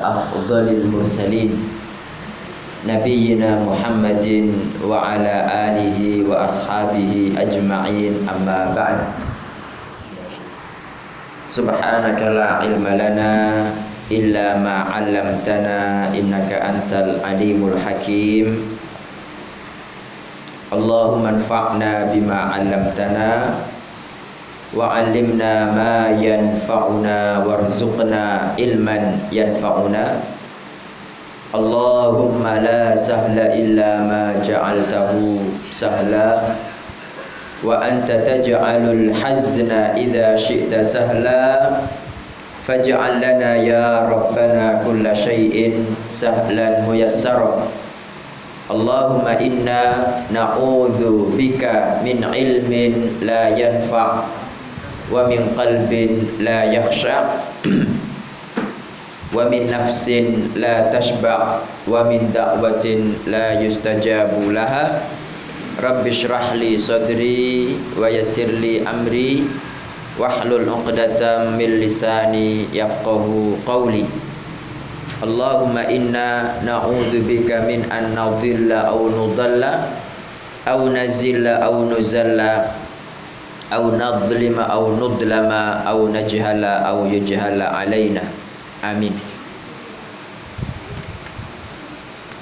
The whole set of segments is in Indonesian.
أفضل المرسلين نبينا محمد وعلى آله وأصحابه أجمعين. أما بعد سبحانك لا علم لنا إلا ما علمتنا إنك أنت العليم الحكيم. اللهم انفعنا بما علمتنا وعلمنا ما ينفعنا وارزقنا علما ينفعنا. اللهم لا سهل إلا ما جعلته سهلا. وأنت تجعل الحزن إذا شئت سهلا. فاجعل لنا يا ربنا كل شيء سهلا ميسرا. اللهم إنا نعوذ بك من علم لا ينفع. wa min qalbin la yakhsha. Wa min nafsin la tashba' wa min da'watin la yustajabu laha. Rabbi shrah li sadri wa yassir li amri. Wahlul 'uqdatam min lisani yafqahu qawli. Allahumma inna na'udzu bika min an nadilla aw nudalla aw nazilla nuzalla au nadlima au nudlama au najhala au yujhala alaina amin.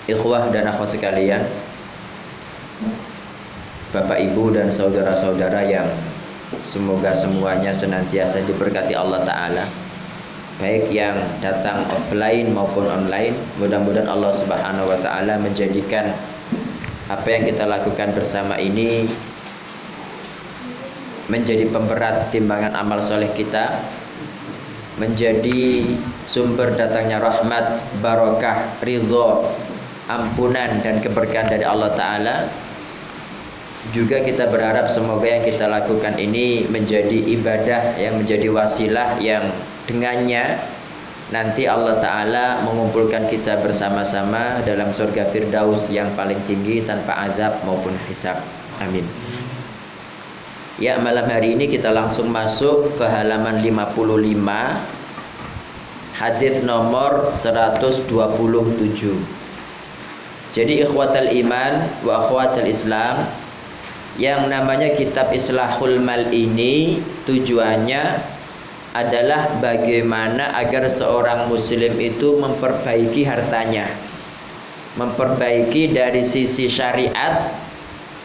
Ikhwah dan akhwat sekalian Bapak Ibu dan saudara-saudara yang semoga semuanya senantiasa diberkati Allah taala baik yang datang offline maupun online mudah-mudahan Allah Subhanahu wa taala menjadikan apa yang kita lakukan bersama ini Menjadi pemberat timbangan amal soleh kita Menjadi sumber datangnya rahmat, barokah, ridho, ampunan dan keberkahan dari Allah Ta'ala juga kita berharap semoga yang kita lakukan ini menjadi ibadah yang menjadi wasilah yang dengannya nanti Allah Ta'ala mengumpulkan kita bersama-sama dalam surga Firdaus yang paling tinggi tanpa azab maupun hisab. Amin. Ya malam hari ini kita langsung masuk ke halaman 55 Hadis nomor 127 Jadi ikhwatal iman wa akhwatal islam Yang namanya kitab Islahul Mal ini Tujuannya adalah bagaimana agar seorang muslim itu memperbaiki hartanya Memperbaiki dari sisi syariat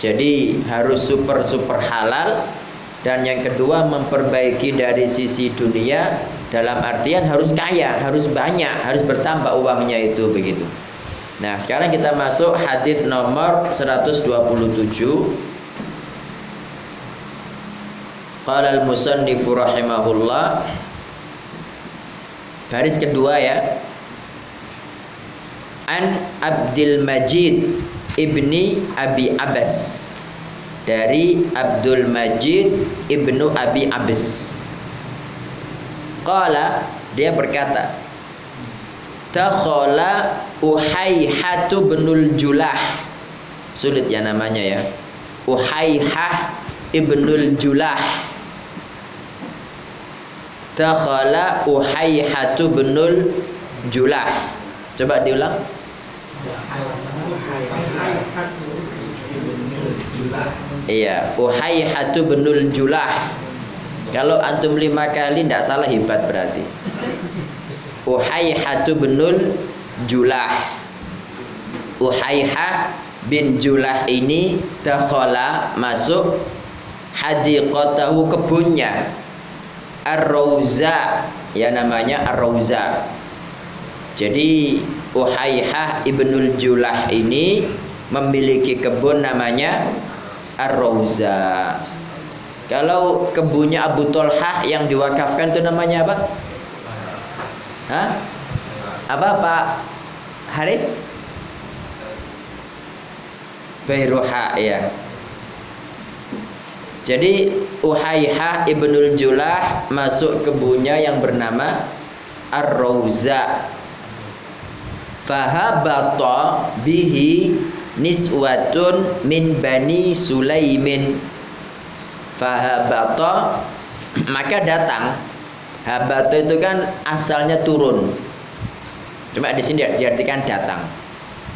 jadi harus super-super halal dan yang kedua memperbaiki dari sisi dunia dalam artian harus kaya, harus banyak, harus bertambah uangnya itu begitu. Nah, sekarang kita masuk hadis nomor 127. Qala al-musannif rahimahullah Baris kedua ya. An Abdul Majid ibni Abi Abbas dari Abdul Majid ibnu Abi Abbas. Qala dia berkata, Takhala Uhaihatu binul Julah. Sulit ya namanya ya. Uhaihah ibnul Julah. Takhala Uhaihatu binul Julah. Coba diulang. Iya, Uhaihatu binul Julah. Kalau antum lima kali tidak salah hebat berarti. Uhaihatu binul Julah. Uhaihah bin Julah ini dakhala masuk hadiqatahu kebunnya Ar-Rauza ya namanya Ar-Rauza. Jadi Uhaihah ibnul Julah ini memiliki kebun namanya Ar-Rauza. Kalau kebunnya Abu Tolhah yang diwakafkan itu namanya apa? Hah? Apa Pak Haris? Bairuha ya. Jadi Uhaihah ibnul Julah masuk kebunnya yang bernama Ar-Rauza. Fahabata bihi niswatun min bani Sulaimin fahabata maka datang habata itu kan asalnya turun Cuma di sini diartikan datang.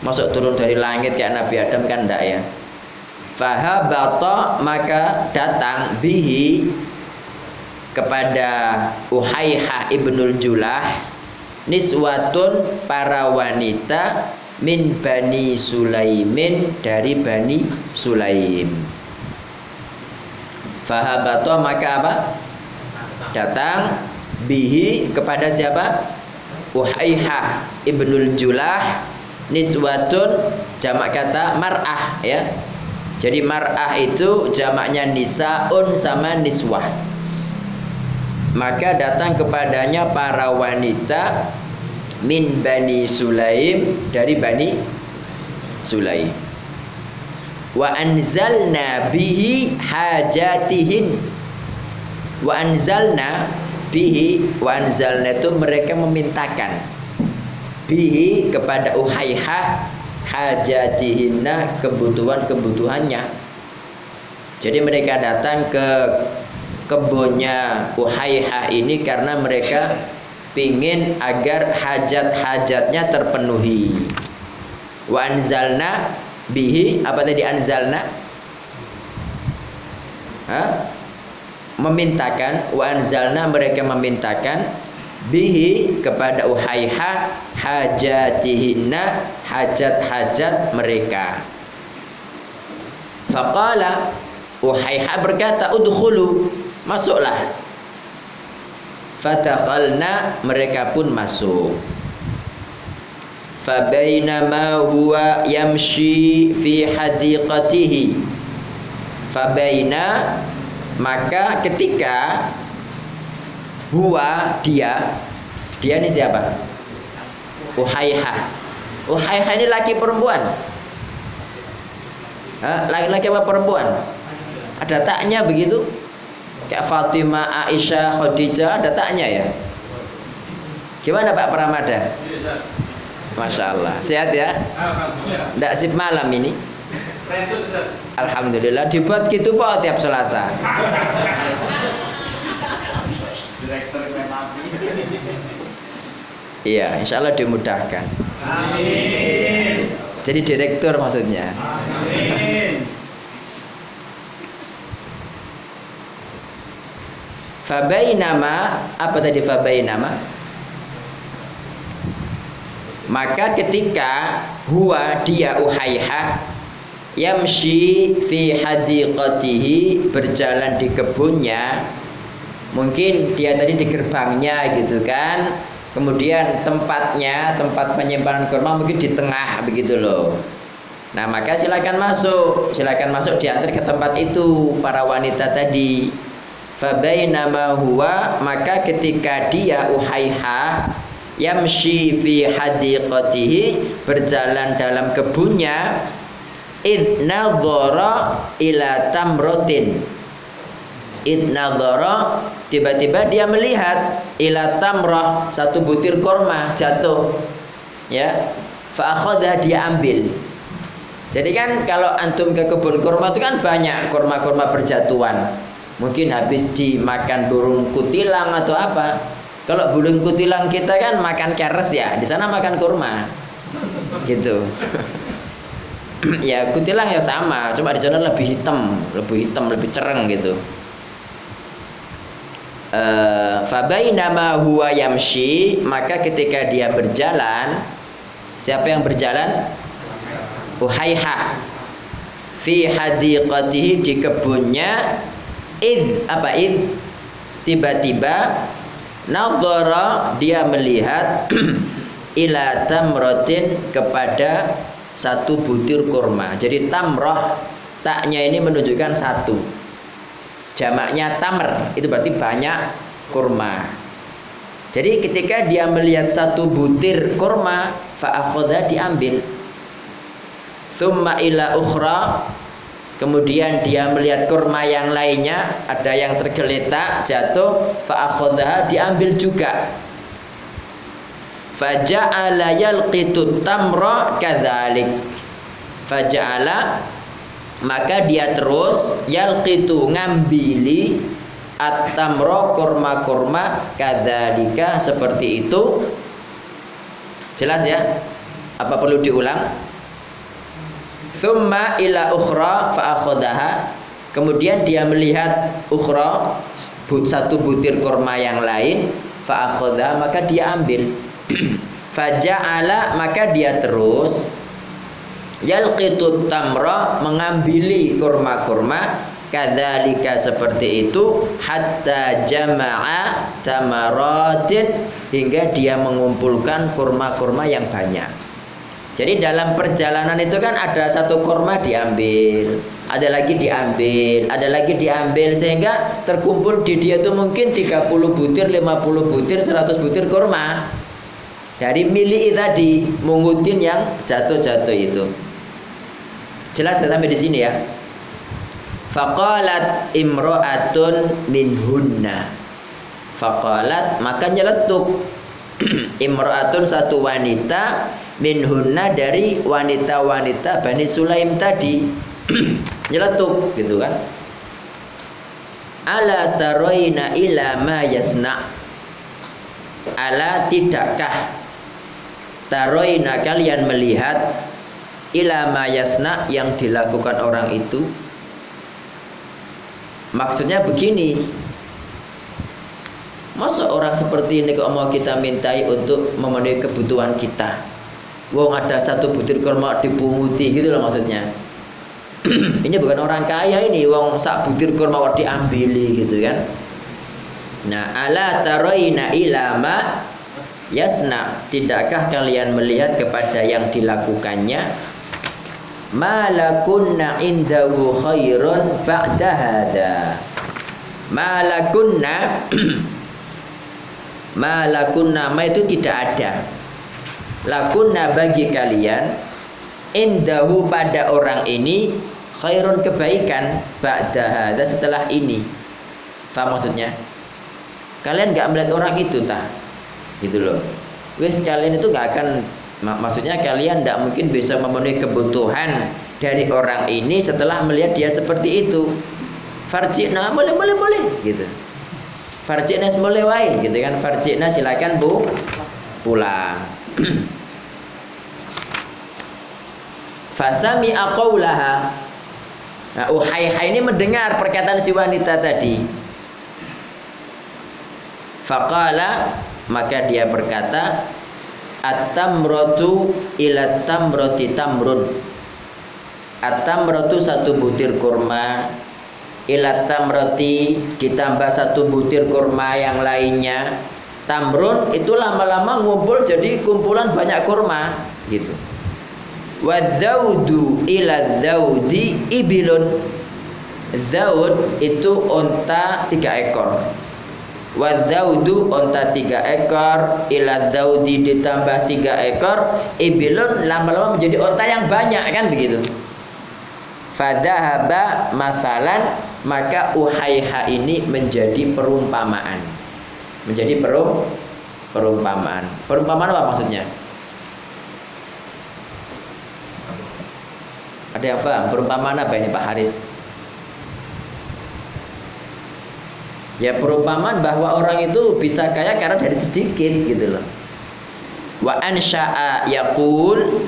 Masuk turun dari langit kayak Nabi Adam kan enggak ya? Fahabata maka datang bihi kepada Uhayha ibnul Julah niswatun para wanita min bani Sulaimin dari bani Sulaim. Fahabato maka apa? Datang bihi kepada siapa? Uhayha ibnul Julah niswatun jamak kata mar'ah ya. Jadi mar'ah itu jamaknya nisaun sama niswah. Maka datang kepadanya para wanita min bani Sulaim dari bani Sulaim. Wa anzalna bihi hajatihin. Wa anzalna bihi wa anzalna itu mereka memintakan bihi kepada Uhaihah hajatihinna kebutuhan-kebutuhannya. Jadi mereka datang ke kebunnya Uhaihah ini karena mereka pingin agar hajat-hajatnya terpenuhi. Wa anzalna bihi apa tadi anzalna? Hah? Memintakan wa anzalna mereka memintakan bihi kepada Uhaiha hajatihinna hajat-hajat mereka. Faqala Uhaiha berkata udkhulu masuklah Fatakhalna mereka pun masuk. Fabainama huwa yamshi fi hadiqatihi. Fabaina maka ketika huwa dia dia ini siapa? Uhaiha. Uhaiha ini laki perempuan. Laki-laki apa perempuan? Ada taknya begitu? Kayak Fatimah, Aisyah, Khadijah ada taknya ya. Gimana Pak Pramada? Masya Allah. Sehat ya? Tidak sip malam ini. Alhamdulillah dibuat gitu Pak tiap Selasa. Iya, insya Allah dimudahkan. Amin. Jadi direktur maksudnya. Amin. Fabainama apa tadi fabainama? Maka ketika huwa dia uhaiha yamshi fi hadiqatihi berjalan di kebunnya mungkin dia tadi di gerbangnya gitu kan kemudian tempatnya tempat penyimpanan kurma mungkin di tengah begitu loh nah maka silakan masuk silakan masuk diantar ke tempat itu para wanita tadi Fabainama huwa maka ketika dia uhaiha yamshi fi hadiqatihi berjalan dalam kebunnya id nadhara ila tamrotin. Id nadhara tiba-tiba dia melihat ila tamrah satu butir korma jatuh ya. Fa dia ambil. Jadi kan kalau antum ke kebun korma itu kan banyak korma-korma berjatuhan mungkin habis dimakan burung kutilang atau apa. Kalau burung kutilang kita kan makan keres ya di sana makan kurma. Gitu. Ya kutilang ya sama cuma di sana lebih hitam lebih hitam lebih cereng gitu. Uh, fabainama huwa yamshi maka ketika dia berjalan siapa yang berjalan? Uhaiha fi hadiqatihi di kebunnya id apa id tiba-tiba nadhara dia melihat ila tamratin kepada satu butir kurma. Jadi tamroh taknya ini menunjukkan satu. Jamaknya tamr itu berarti banyak kurma. Jadi ketika dia melihat satu butir kurma, fa'akhadha diambil. Thumma ila ukhra Kemudian dia melihat kurma yang lainnya ada yang tergeletak jatuh fa'akhadha diambil juga. Faja'ala yalqitu tamra kadzalik. Faja'ala maka dia terus yalqitu ngambili at-tamra kurma-kurma kadzalika seperti itu Jelas ya? Apa perlu diulang? Thumma ila ukhra fa'akhodaha Kemudian dia melihat ukhra Satu butir korma yang lain Fa'akhodaha maka dia ambil. Faja'ala maka dia terus Yalqitut tamra Mengambili kurma-kurma. Kadzalika seperti itu hatta jama'a tamaratin hingga dia mengumpulkan kurma-kurma yang banyak. Jadi dalam perjalanan itu kan ada satu kurma diambil, ada lagi diambil, ada lagi diambil sehingga terkumpul di dia itu mungkin 30 butir, 50 butir, 100 butir kurma. Dari milik tadi mengutin yang jatuh-jatuh itu. Jelas sampai di sini ya? Faqalat imra'atun minhunna. Faqalat maka nyeletuk imra'atun satu wanita minhunna dari wanita-wanita Bani Sulaim tadi. nyeletuk gitu kan. Ala taroina ila ma yasna. Ala tidakkah taroina kalian melihat ila ma yasna yang dilakukan orang itu Maksudnya begini Masa orang seperti ini kok mau kita mintai untuk memenuhi kebutuhan kita Wong ada satu butir kurma dipunguti gitu loh maksudnya. Ini bukan orang kaya ini Wong sak butir kurma diambili gitu kan. Nah ala taroina ilama Yasna. Tidakkah kalian melihat kepada yang dilakukannya? Malakunna indahu khairun ba'da hada malakunna malakunna ma itu tidak ada lakunna bagi kalian indahu pada orang ini khairun kebaikan ba'da hada setelah ini Faham maksudnya? Kalian nggak melihat orang itu tah? Gitu loh. Wes kalian itu nggak akan Maksudnya kalian tidak mungkin bisa memenuhi kebutuhan dari orang ini setelah melihat dia seperti itu. Farjina boleh boleh boleh gitu. Farjina boleh wae gitu kan. Farjina silakan Bu pulang. Fasami aqaulaha. Nah, Uhayha ini mendengar perkataan si wanita tadi. Faqala maka dia berkata At-tamratu ila tamrati tamrun. At-tamratu satu butir kurma ila tamrati ditambah satu butir kurma yang lainnya. Tamrun itu lama-lama ngumpul jadi kumpulan banyak kurma gitu. Wadzaudu ila dzaudi ibilun. Zaud itu onta tiga ekor. Wadaudu onta tiga ekor ila daudi ditambah tiga ekor ibilun lama-lama menjadi onta yang banyak kan begitu? Fadahaba masalan maka uhaiha ini menjadi perumpamaan. Menjadi perum perumpamaan. Perumpamaan apa maksudnya ada yang paham perumpamaan apa ini Pak Haris? Ya perumpamaan bahwa orang itu bisa kaya karena dari sedikit gitu loh. Wa ansha'a yaqul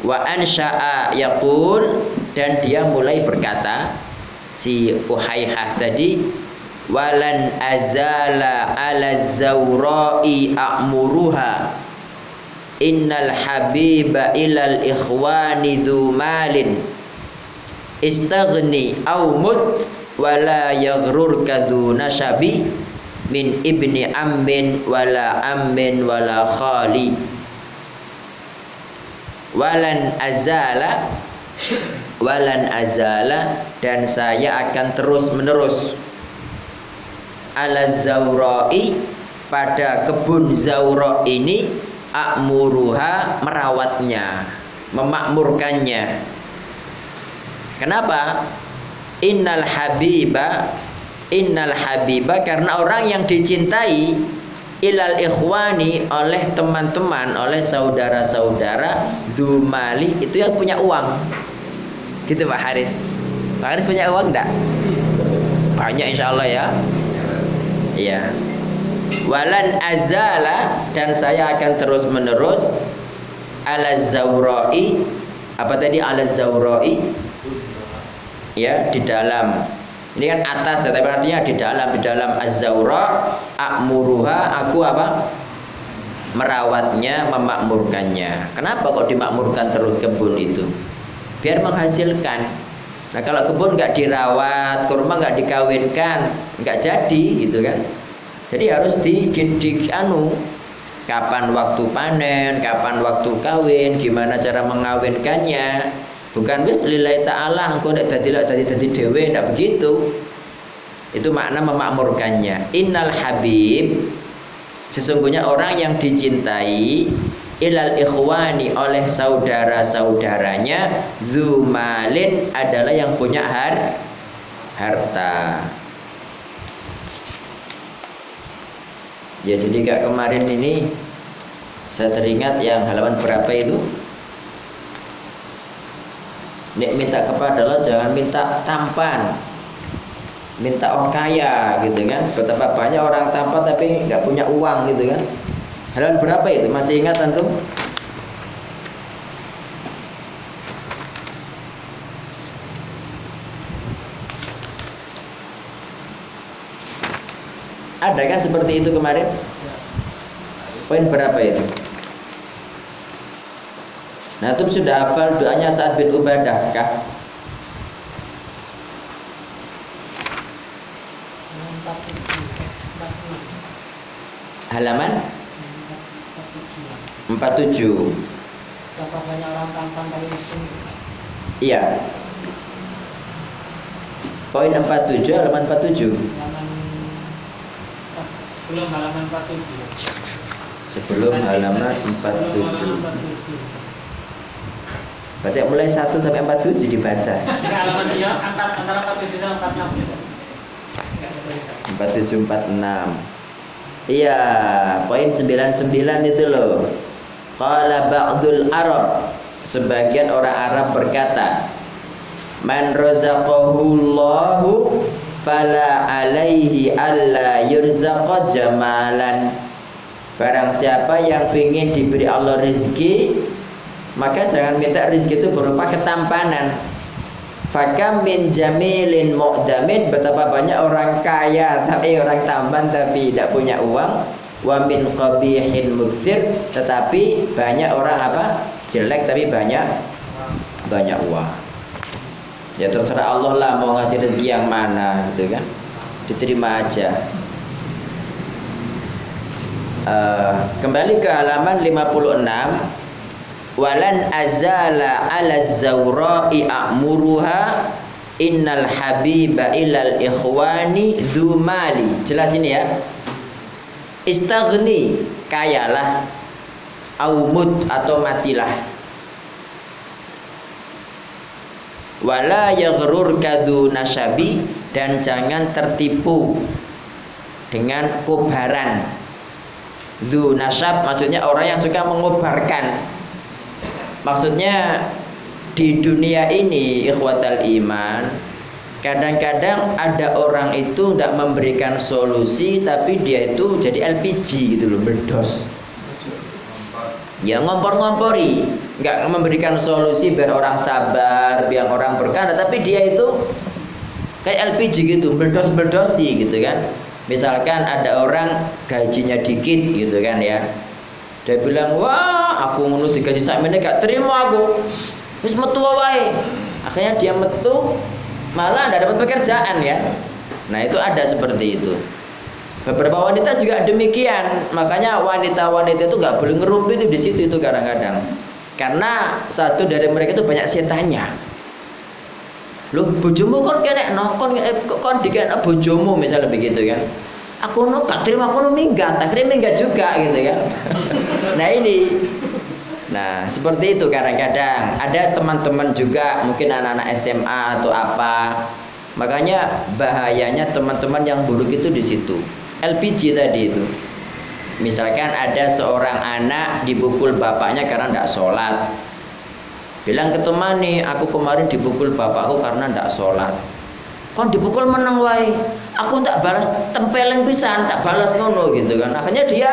wa ansha'a yaqul dan dia mulai berkata si Uhaihah tadi walan azala ala zawra'i a'muruha innal habiba ilal ikhwani dhu malin. Istaghni au mut wala yaghrur kadhu nasabi min ibni ammin wala ammin wala khali. Walan azala walan azala dan saya akan terus menerus ala zaurai pada kebun zaura ini akmuruha merawatnya memakmurkannya. Kenapa? Innal habiba innal habiba karena orang yang dicintai ilal ikhwani oleh teman-teman oleh saudara-saudara dumali itu yang punya uang. Gitu Pak Haris. Pak Haris punya uang enggak banyak insya Allah ya. Iya walan azala dan saya akan terus menerus ala zawra'i apa tadi ala zawra'i ya di dalam. Ini kan atas ya tapi artinya di dalam di dalam az-zawra akmuruha aku apa? Merawatnya memakmurkannya. Kenapa kok dimakmurkan terus kebun itu? Biar menghasilkan. Nah kalau kebun nggak dirawat kurma nggak dikawinkan nggak jadi gitu kan jadi harus di, di, di anu kapan waktu panen, kapan waktu kawin, gimana cara mengawinkannya. Bukan wis lillahi ta'ala engko nek dadi lak dadi dadi dhewe ndak begitu. Itu makna memakmurkannya. Innal habib sesungguhnya orang yang dicintai ilal ikhwani oleh saudara-saudaranya zumalin adalah yang punya har harta. Ya jadi kak kemarin ini saya teringat yang halaman berapa itu? Nek minta kepada Allah jangan minta tampan, minta orang kaya gitu kan. Betapa banyak orang tampan tapi nggak punya uang gitu kan. Halaman berapa itu? Masih ingat antum? Ada kan seperti itu kemarin? Poin berapa itu? Nah, itu sudah hafal doanya saat bin Ubadah kah? Halaman 47. Berapa banyak orang tampan dari muslim? Iya. Poin 47 halaman 47. Halaman sebelum halaman 47. Sebelum halaman Sebelum halaman 47. 47. Berarti mulai 1 sampai 47 dibaca. Jika halaman dia angkat antara 47 sama 46 gitu. Enggak ada tulisan. 47 46. Iya, poin 99 itu loh. Qala ba'dul Arab. Sebagian orang Arab berkata, Man razaqahullahu fala alaihi alla yurzaqa jamalan. Barang siapa yang ingin diberi Allah rezeki, maka jangan minta rezeki itu berupa ketampanan. Fakam min jamilin mu'damid Betapa banyak orang kaya Tapi orang tampan tapi tidak punya uang Wa min qabihin mukthir Tetapi banyak orang apa? Jelek tapi banyak Banyak uang Ya terserah Allah lah mau ngasih rezeki yang mana gitu kan. Diterima aja. Eh, Kembali ke halaman 56 walan azala ala zawra'i a'muruha innal habiba ilal ikhwani dzumali jelas ini ya. Istaghni kayalah. Aumut atau matilah wala yaghrur kadu nasabi dan jangan tertipu dengan kobaran. Zu nasab maksudnya orang yang suka mengobarkan. Maksudnya di dunia ini ikhwatal iman kadang-kadang ada orang itu tidak memberikan solusi tapi dia itu jadi LPG gitu loh berdos ya ngompor-ngompori. Nggak memberikan solusi biar orang sabar biar orang berkah tapi dia itu kayak LPG gitu berdos-berdosi gitu kan. Misalkan ada orang gajinya dikit gitu kan ya. Dia bilang wah aku ngono digaji sak meneh gak terima aku. Wis metu wae. Akhirnya dia metu malah tidak dapat pekerjaan ya. Nah itu ada seperti itu beberapa wanita juga demikian. Makanya wanita-wanita itu nggak boleh ngerumpi itu di situ itu kadang-kadang. Karena satu dari mereka itu banyak setannya. Loh, bojomu kon kene no, kon kon dikene bojomu misalnya begitu kan. Aku no gak terima aku no minggat akhirnya minggat juga gitu kan. Nah ini. Nah seperti itu kadang-kadang. Ada teman-teman juga mungkin anak-anak SMA atau apa. Makanya bahayanya teman-teman yang buruk itu di situ LPG tadi itu. Misalkan ada seorang anak dibukul bapaknya karena tidak sholat. Bilang ke teman nih aku kemarin dibukul bapakku karena tidak sholat. Kon dipukul meneng wae. Aku tak balas tempeleng pisan tak balas ngono gitu kan. Akhirnya dia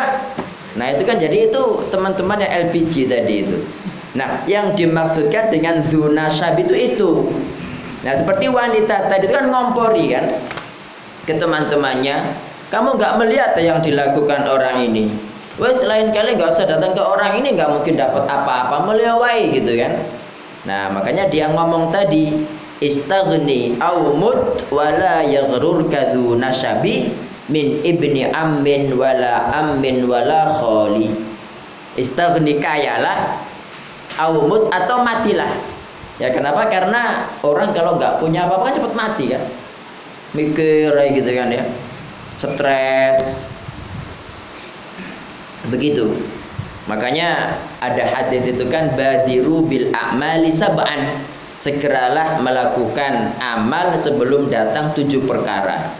nah itu kan jadi itu teman-teman yang LPG tadi itu. Nah yang dimaksudkan dengan zona syab itu itu. Nah seperti wanita tadi itu kan ngompori kan ke teman-temannya kamu nggak melihat yang dilakukan orang ini? Wah selain kali nggak usah datang ke orang ini nggak mungkin dapat apa-apa. Melewai gitu kan? Nah makanya dia ngomong tadi istaghni au mut wala yaghrurka dzu nasabi min ibni ammin wala ammin wala khali. Istaghni kayalah au mut atau matilah. Ya kenapa? Karena orang kalau nggak punya apa-apa kan cepat mati kan? Mikir gitu kan ya stres begitu makanya ada hadis itu kan badiru bil a'mali sab'an segeralah melakukan amal sebelum datang tujuh perkara.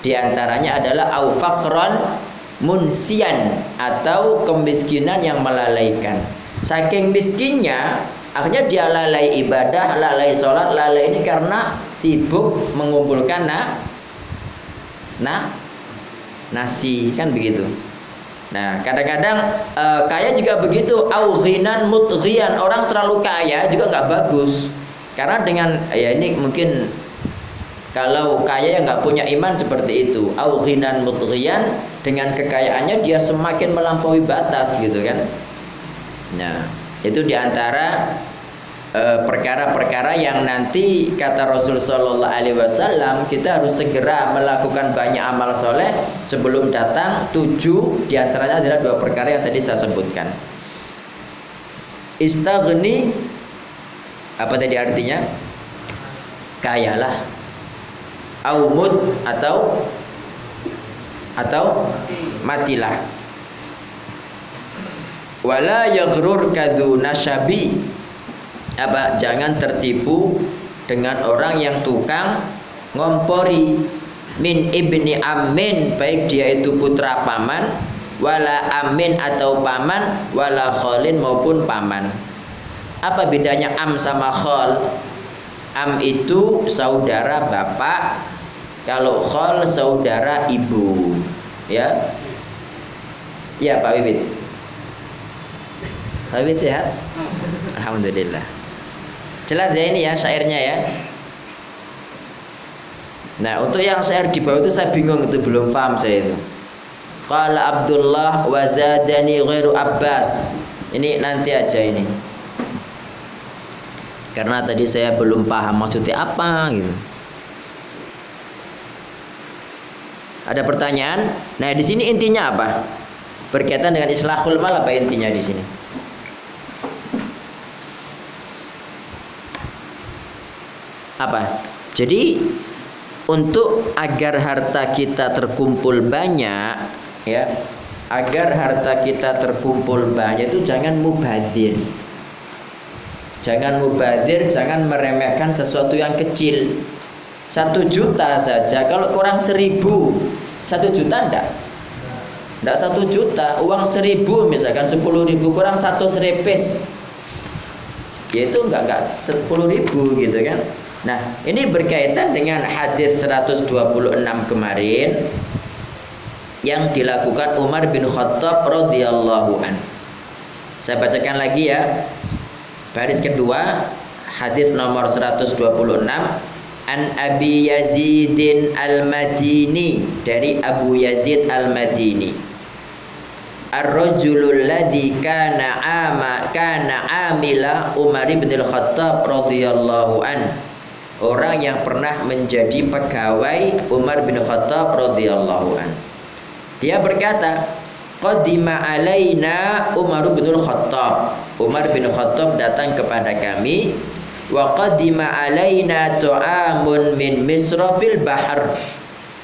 Di antaranya adalah aufakron munsian atau kemiskinan yang melalaikan. Saking miskinnya, akhirnya dia lalai ibadah, lalai sholat, lalai ini karena sibuk mengumpulkan na, nah, nasi kan begitu. Nah, kadang-kadang e, kaya juga begitu, aughinan mutghian orang terlalu kaya juga nggak bagus. Karena dengan ya ini mungkin kalau kaya yang nggak punya iman seperti itu, aughinan mutghian dengan kekayaannya dia semakin melampaui batas gitu kan. Nah, itu di antara perkara-perkara yang nanti kata Rasul Shallallahu Alaihi Wasallam kita harus segera melakukan banyak amal soleh sebelum datang tujuh di antaranya adalah dua perkara yang tadi saya sebutkan. Istaghni apa tadi artinya? Kayalah. Aumut atau atau matilah. Wala yaghrur kadzu nasyabi. Apa? Jangan tertipu dengan orang yang tukang ngompori min ibni amin baik dia itu putra paman wala amin atau paman wala kholin maupun paman apa bedanya am sama khol? Am itu saudara bapak, kalau khol saudara ibu. Ya. Ya, Pak Wibit. Pak Wibit sehat? Alhamdulillah. Jelas ya ini ya syairnya ya. Nah, untuk yang syair di bawah itu saya bingung itu belum paham saya itu. Qala Abdullah wa zadani ghairu Abbas. Ini nanti aja ini karena tadi saya belum paham maksudnya apa gitu. Ada pertanyaan? Nah, di sini intinya apa? Berkaitan dengan islahul mal apa intinya di sini? Apa? Jadi untuk agar harta kita terkumpul banyak, ya, agar harta kita terkumpul banyak itu jangan mubazir. Jangan mubadir, jangan meremehkan sesuatu yang kecil. Satu juta saja, kalau kurang seribu, satu juta enggak? Enggak satu juta, uang seribu misalkan sepuluh ribu kurang satu seripis. Ya itu enggak enggak sepuluh ribu gitu kan. Nah ini berkaitan dengan hadis 126 kemarin yang dilakukan Umar bin Khattab radhiyallahu an. Saya bacakan lagi ya. Baris kedua hadis nomor 126 An Abi Yazidin Al-Madini dari Abu Yazid Al-Madini Ar-rajulul ladzi kana ama kana amila Umar bin Al-Khattab radhiyallahu an Orang yang pernah menjadi pegawai Umar bin Khattab radhiyallahu an Dia berkata Qadima alaina Umar bin Khattab. Umar bin Khattab datang kepada kami wa qadima alaina tu'amun min misrafil bahar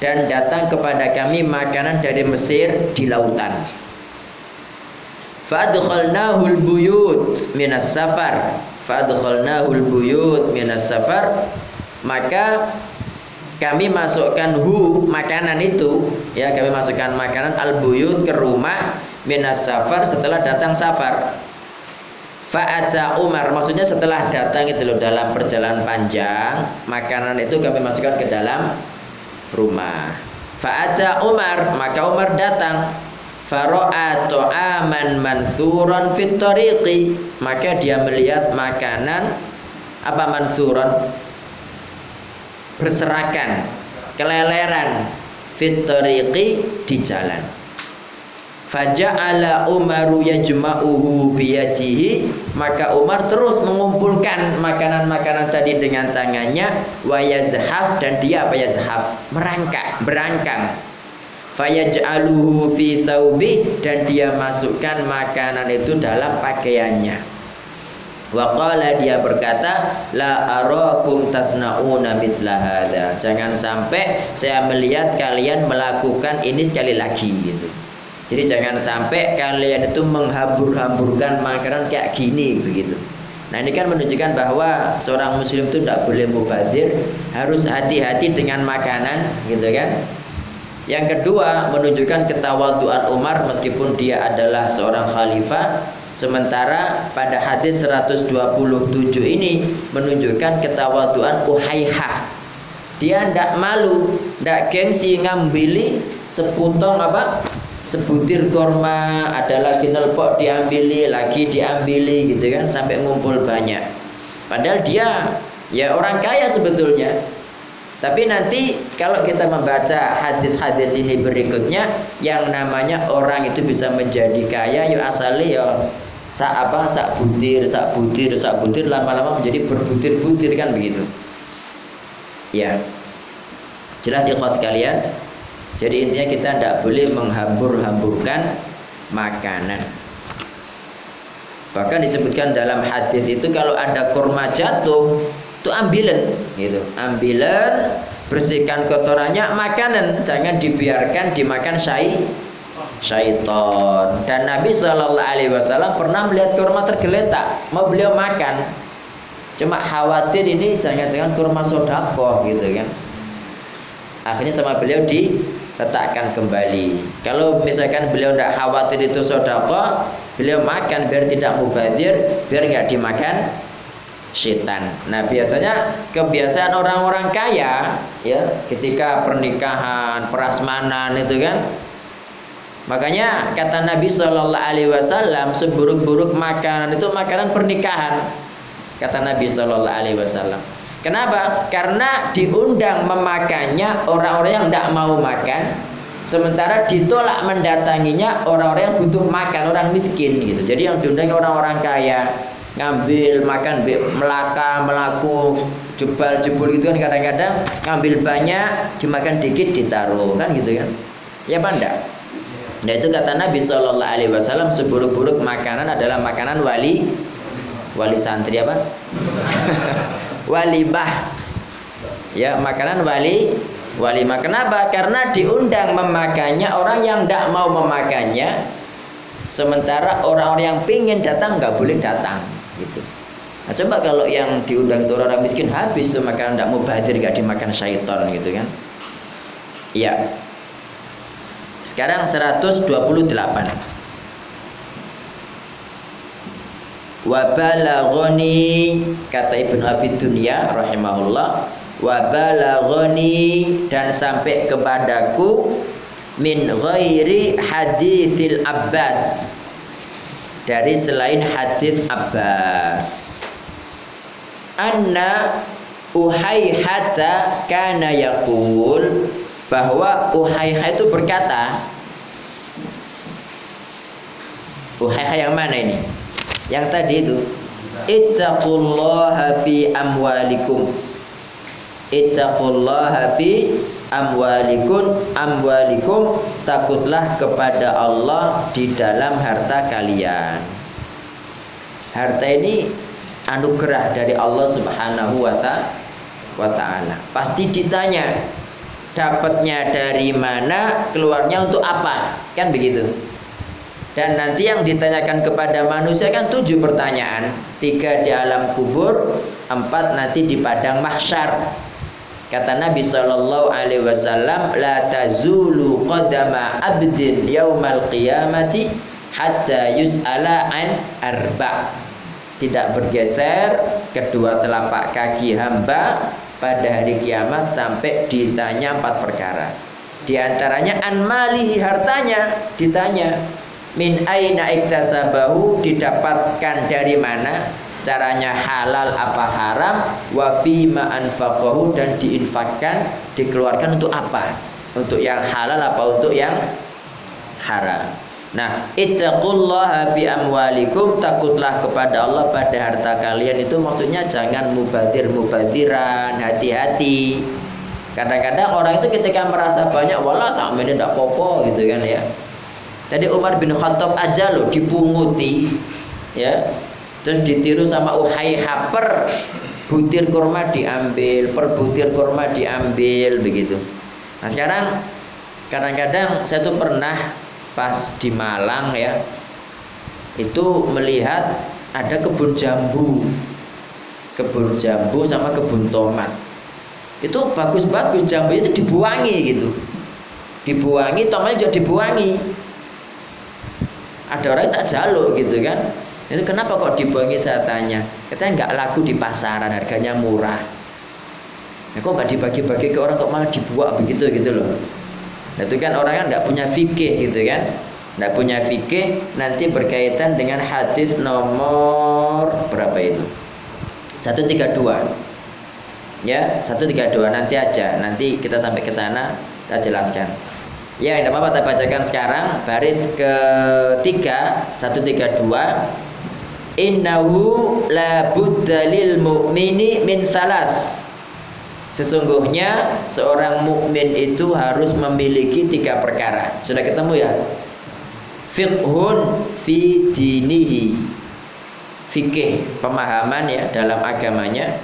dan datang kepada kami makanan dari Mesir di lautan. Fadkhalnahu al-buyut minas safar. Fadkhalnahu al-buyut minas safar. Maka kami masukkan hu makanan itu ya kami masukkan makanan al buyut ke rumah minas safar setelah datang safar Fa'ata Umar maksudnya setelah datang itu loh dalam perjalanan panjang makanan itu kami masukkan ke dalam rumah. Fa'ata Umar maka Umar datang faro'a to'aman mansuron fit tariqi. Maka dia melihat makanan apa mansuron berserakan keleleran fit tariqi di jalan. Faja'ala Umaru yajma'uhu biyadihi. Maka Umar terus mengumpulkan makanan-makanan tadi dengan tangannya. Wa yazhaf dan dia apa yazhaf? Merangkak, berangkang Fayaj'aluhu fi thawbi Dan dia masukkan makanan itu dalam pakaiannya Wa qala dia berkata la arakum tasnauna mithla hadza. Jangan sampai saya melihat kalian melakukan ini sekali lagi gitu. Jadi jangan sampai kalian itu menghambur-hamburkan makanan kayak gini begitu. Nah ini kan menunjukkan bahwa seorang muslim itu tidak boleh mubadir, harus hati-hati dengan makanan gitu kan. Yang kedua menunjukkan ketawaduan Umar meskipun dia adalah seorang khalifah Sementara pada hadis 127 ini menunjukkan ketawaduan Uhaihah. Dia tidak malu, tidak gengsi ngambili sepotong apa? Sebutir korma ada lagi nelpok diambili lagi diambili gitu kan sampai ngumpul banyak. Padahal dia ya orang kaya sebetulnya tapi nanti kalau kita membaca hadis-hadis ini berikutnya yang namanya orang itu bisa menjadi kaya ya asalnya ya sak apa sak butir sak butir sak butir lama-lama menjadi berbutir-butir kan begitu? Ya. Jelas ikhlas kalian jadi intinya kita tidak boleh menghambur-hamburkan makanan. Bahkan disebutkan dalam hadis itu kalau ada kurma jatuh, itu ambilan gitu. Ambilan, bersihkan kotorannya, makanan jangan dibiarkan dimakan syai syaiton. Dan Nabi Shallallahu alaihi wasallam pernah melihat kurma tergeletak, mau beliau makan. Cuma khawatir ini jangan-jangan kurma sodako gitu kan. Akhirnya sama beliau di letakkan kembali. Kalau misalkan beliau tidak khawatir itu sodako, beliau makan biar tidak mubadir, biar nggak dimakan setan. Nah biasanya kebiasaan orang-orang kaya ya ketika pernikahan, perasmanan itu kan. Makanya kata Nabi Shallallahu Alaihi Wasallam seburuk-buruk makanan itu makanan pernikahan. Kata Nabi Shallallahu Alaihi Wasallam. Kenapa? Karena diundang memakannya orang-orang yang tidak mau makan, sementara ditolak mendatanginya orang-orang yang butuh makan, orang miskin gitu. Jadi yang diundang orang-orang kaya, ngambil makan melaka, melaku, jebal jebul gitu kan kadang-kadang ngambil banyak, dimakan dikit ditaruh kan gitu kan. Ya banda. Nah itu kata Nabi Shallallahu Alaihi Wasallam seburuk-buruk makanan adalah makanan wali wali santri apa? walibah ya makanan wali walimah kenapa karena diundang memakannya orang yang tidak mau memakannya sementara orang-orang yang pingin datang nggak boleh datang gitu. Nah coba kalau yang diundang itu orang, miskin habis tuh makanan tidak mau badir nggak dimakan syaiton gitu kan. Iya. Sekarang 128 wa balaghani kata Ibnu Abi Dunya rahimahullah wa balaghani dan sampai kepadaku min ghairi hadithil Abbas dari selain hadis Abbas. Anna Uhaihata kana yaqul bahwa Uhaiha itu berkata Uhaiha yang mana ini? Yang tadi itu. Ittaqullaha fi amwalikum Ittaqullaha fi amwalikum amwalikum takutlah kepada Allah di dalam harta kalian. Harta ini anugerah dari Allah Subhanahu wa taala. Pasti ditanya dapatnya dari mana, keluarnya untuk apa? Kan begitu. Dan nanti yang ditanyakan kepada manusia kan tujuh pertanyaan Tiga di alam kubur Empat nanti di padang mahsyar Kata Nabi Sallallahu Alaihi Wasallam La tazulu qadama abdin yaumal qiyamati Hatta yus'ala an arba. Tidak bergeser kedua telapak kaki hamba pada hari kiamat sampai ditanya empat perkara. Di antaranya an malihi hartanya? Ditanya min aina iktasabahu? Didapatkan dari mana caranya halal apa haram wa fima anfaqahu dan diinfakkan dikeluarkan untuk apa untuk yang halal apa untuk yang haram Nah, ittaqullaha fi amwalikum, takutlah kepada Allah pada harta kalian itu maksudnya jangan mubadir-mubadiran, hati-hati. Kadang-kadang orang itu ketika merasa banyak, wala sama ini tidak popo gitu kan ya. Tadi Umar bin Khattab aja loh dipunguti, ya. Terus ditiru sama Uhai Haper, butir kurma diambil, per butir kurma diambil begitu. Nah sekarang kadang-kadang saya tuh pernah pas di Malang ya itu melihat ada kebun jambu. Kebun jambu sama kebun tomat. Itu bagus-bagus jambu itu dibuangi gitu. Dibuangi tomatnya juga dibuangi. Ada orang tak jaluk gitu kan itu kenapa kok dibuangi saya tanya katanya nggak laku di pasaran harganya murah ya, kok nggak dibagi-bagi ke orang kok malah dibuat begitu gitu loh Nah, itu kan orang kan nggak punya fikih gitu kan. Nggak punya fikih nanti berkaitan dengan hadis nomor berapa itu? 132. Ya, 132 nanti aja. Nanti kita sampai ke sana kita jelaskan. Ya, tidak apa-apa kita bacakan sekarang baris ketiga 132 Innahu la budda lil mu'mini min salas Sesungguhnya seorang mukmin itu harus memiliki tiga perkara. Sudah ketemu ya? Fiqhun fi dinihi. Fikih, pemahaman ya dalam agamanya.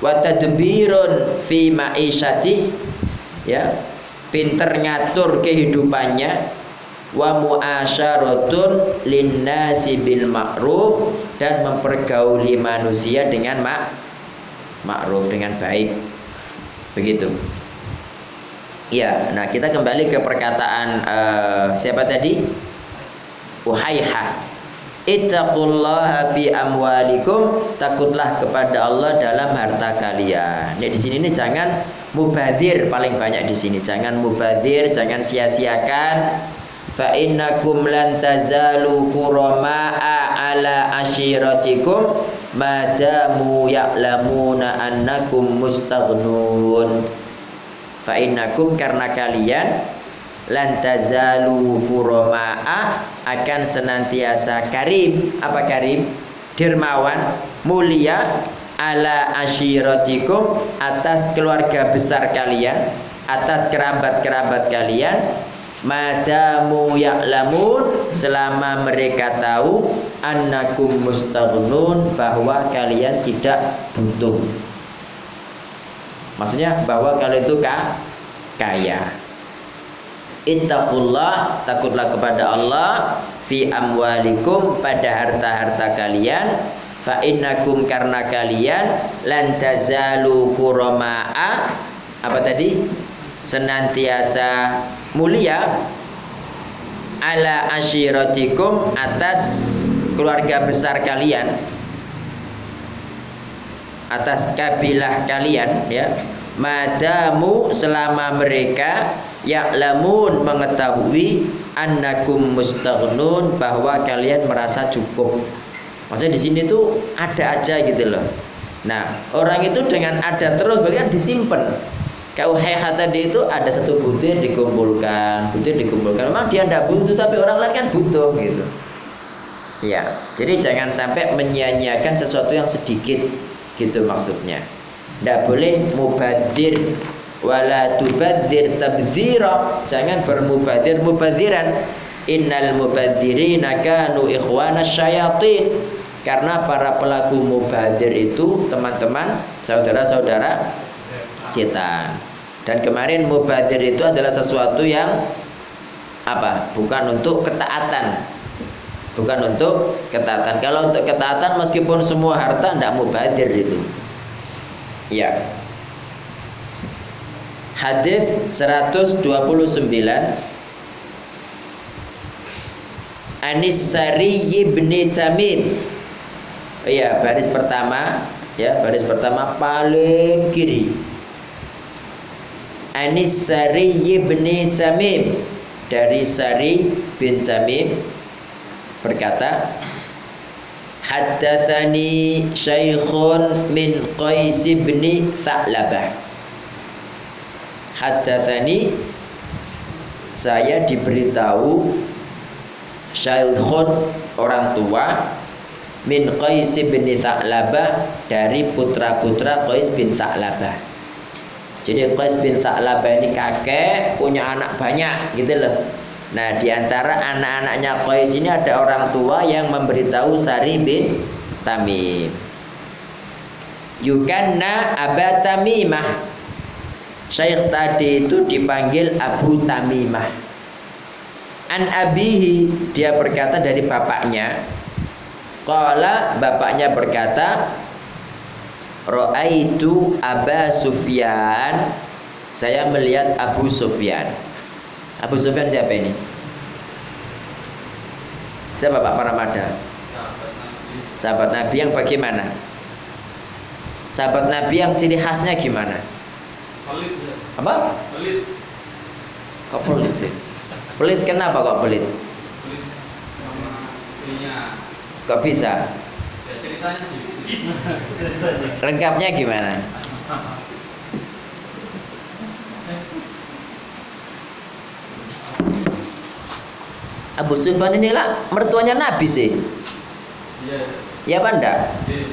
Wa tadbirun fi ma'isyati. Ya. Pinter ngatur kehidupannya wa muasyaratun linnasi bil ma'ruf dan mempergauli manusia dengan mak ma'ruf dengan baik Begitu. Ya, nah kita kembali ke perkataan uh, siapa tadi? Uhaiha. Ittaqullaha fi amwalikum, takutlah kepada Allah dalam harta kalian. Ya di sini nih jangan mubadir paling banyak di sini. Jangan mubadir, jangan sia-siakan fa innakum lan tazalu qurama'a ala ashiratikum madamu ya'lamuna annakum mustaghnun fa innakum karena kalian lan tazalu qurama'a akan senantiasa karim. Apa karim? Dermawan mulia ala ashiratikum atas keluarga besar kalian atas kerabat-kerabat kalian madamu ya'lamun selama mereka tahu annakum mustaghnun bahwa kalian tidak butuh maksudnya bahwa kalian itu kaya. Ittaqullah takutlah kepada Allah fi amwalikum pada harta-harta kalian. Fa innakum karena kalian lan tazalu quramaa apa tadi senantiasa mulia ala ashiratikum atas keluarga besar kalian atas kabilah kalian ya. Madamu selama mereka ya'lamun mengetahui annakum mustaghnun bahwa kalian merasa cukup. Maksudnya di sini tuh ada aja gitu loh. Nah orang itu dengan ada terus berarti disimpan Tadi itu ada satu butir dikumpulkan, butir dikumpulkan. Memang dia tidak butuh, tapi orang lain kan butuh gitu. Ya, jadi jangan sampai menyia-nyiakan sesuatu yang sedikit, gitu maksudnya. Tidak boleh mubadzir wala tubadzir tabdzira. Jangan bermubadir mubadziran. Innal mubadzirina kanu ikhwana syayatin. Karena para pelaku mubadir itu teman-teman, saudara-saudara setan. Dan kemarin mubadir itu adalah sesuatu yang apa? Bukan untuk ketaatan. Bukan untuk ketaatan. Kalau untuk ketaatan meskipun semua harta tidak mubadir itu. Ya. Hadis 129 Anis Sari ibni Tamim Iya, baris pertama ya, baris pertama paling kiri. Anis Sari bin Tamim dari Sari bin Tamim berkata Haddatsani syaikhun min Qais bin Sa'labah Haddatsani saya diberitahu syaikhun orang tua min Qais bin Sa'labah dari putra-putra Qais bin Sa'labah. Jadi Qais bin Sa'labah ini kakek punya anak banyak gitu loh. Nah, di antara anak-anaknya Qais ini ada orang tua yang memberitahu Sari bin Tamim. Yukanna Aba Tamimah. Syekh tadi itu dipanggil Abu Tamimah. An abihi dia berkata dari bapaknya. Qala bapaknya berkata Ra'aitu Aba Sufyan. Saya melihat Abu Sufyan. Abu Sufyan siapa ini? Siapa Pak Paramada? Sahabat Nabi yang bagaimana? Sahabat Nabi yang ciri khasnya gimana? Pelit. Apa? Pelit. Kok pelit sih? Pelit kenapa kok pelit? Pelit sama istrinya. Kok bisa? Ya ceritanya. Lengkapnya gimana? Abu Sufyan inilah mertuanya Nabi sih. Iya. Ya apa enggak? Jadi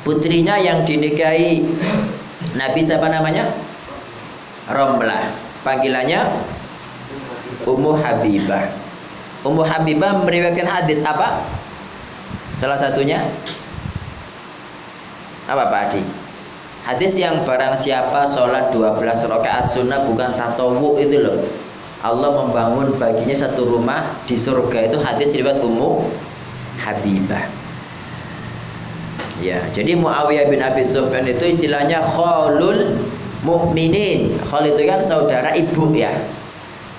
Putrinya yang dinikahi Nabi siapa namanya? Romlah. Panggilannya Ummu Habibah. Ummu Habibah meriwayatkan hadis apa? Salah satunya apa Pak Adi? Hadis yang barang siapa sholat 12 rakaat sunnah bukan tatawu itu loh. Allah membangun baginya satu rumah di surga itu hadis riwayat Ummu Habibah. Ya, jadi Muawiyah bin Abi Sufyan itu istilahnya khalul mukminin. Khal itu kan saudara ibu ya.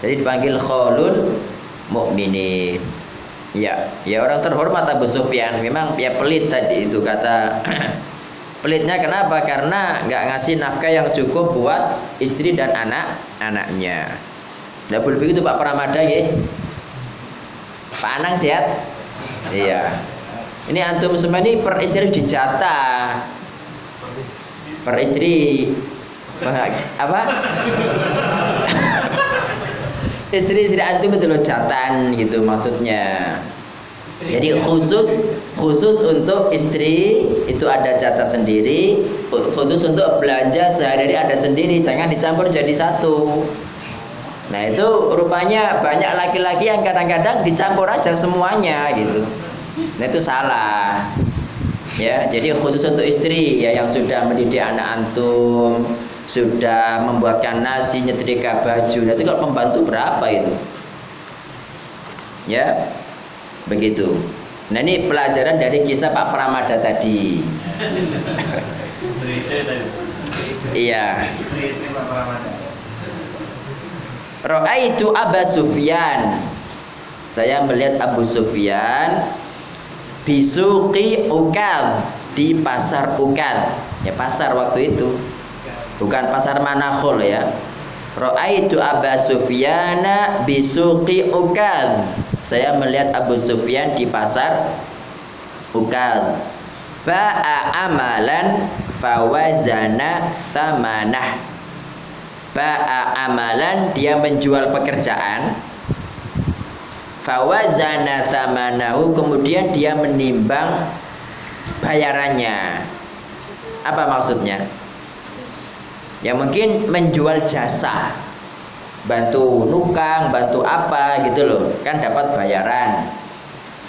Jadi dipanggil khalul mukminin. Ya, ya orang terhormat Abu Sufyan. Memang ya pelit tadi itu kata pelitnya kenapa? Karena nggak ngasih nafkah yang cukup buat istri dan anak-anaknya. Tidak boleh begitu Pak Pramada ya. Pak Anang sehat? Iya. Ini antum semua ini per istri harus dijatah. Per istri apa? Istri-istri antum itu loh jatan gitu maksudnya. Jadi khusus khusus untuk istri itu ada jatah sendiri, khusus untuk belanja sehari-hari ada sendiri, jangan dicampur jadi satu. Nah itu rupanya banyak laki-laki yang kadang-kadang dicampur aja semuanya gitu. Nah itu salah. Ya, jadi khusus untuk istri ya yang sudah mendidik anak antum, sudah membuatkan nasi, nyetrika baju. Nanti kalau pembantu berapa itu? Ya, begitu. Nah ini pelajaran dari kisah Pak Pramada tadi. Iya. Ra'aitu Aba Sufyan. Saya melihat Abu Sufyan bisuqi ukal di pasar ukal. Ya pasar waktu itu. Bukan pasar Manakhul ya. Ra'aitu Aba Sufyana bisuqi ukal. Saya melihat Abu Sufyan di pasar ukal. Ba'a amalan fawazana thamanah ba'a amalan dia menjual pekerjaan fawazana samanahu kemudian dia menimbang bayarannya apa maksudnya ya mungkin menjual jasa. Bantu nukang bantu apa gitu loh. Kan dapat bayaran.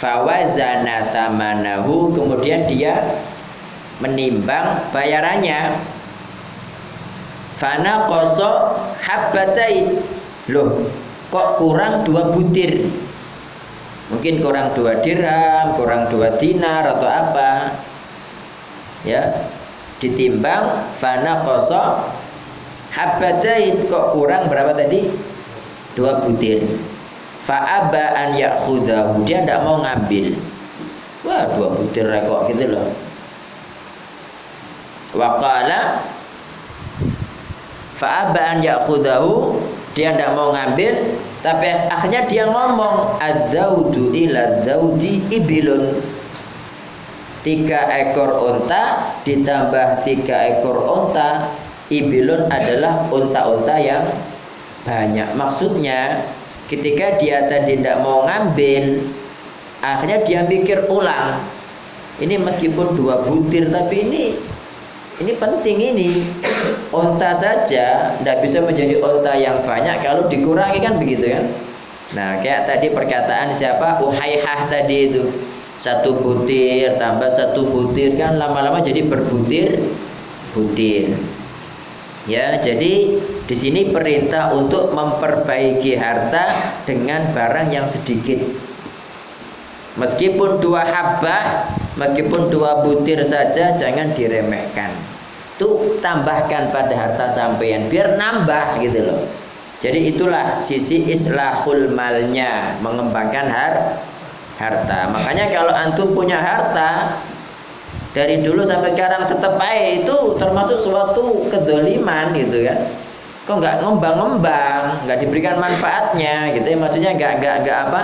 Fawazana samanahu kemudian dia menimbang bayarannya. Fana koso habbatain Loh kok kurang dua butir? Mungkin kurang dua dirham Kurang dua dinar atau apa? Ya Ditimbang Fana koso habbatain Kok kurang berapa tadi? Dua butir. Fa'aba an yakhudahu Dia tidak mau ngambil. Wah dua butir rekok gitu loh. Waqala fa'aba an ya'khudahu dia tidak mau ngambil tapi akhirnya dia ngomong adzaudu ila dzauji ibilun. Tiga ekor unta ditambah tiga ekor unta ibilun adalah unta-unta yang banyak. Maksudnya ketika dia tadi tidak mau ngambil akhirnya dia mikir ulang ini meskipun dua butir tapi ini ini penting ini. Onta saja tidak bisa menjadi onta yang banyak kalau dikurangi kan begitu kan? Nah kayak tadi perkataan siapa? Uhaihah tadi itu. Satu butir tambah satu butir kan lama-lama jadi berbutir butir ya jadi di sini perintah untuk memperbaiki harta dengan barang yang sedikit Meskipun dua habah, meskipun dua butir saja jangan diremehkan. Itu tambahkan pada harta sampean biar nambah gitu loh. Jadi itulah sisi islahul malnya, mengembangkan har harta. Makanya kalau antum punya harta dari dulu sampai sekarang tetap baik itu termasuk suatu kedoliman gitu kan. Kok nggak ngembang-ngembang, nggak diberikan manfaatnya gitu ya. Maksudnya nggak nggak nggak apa?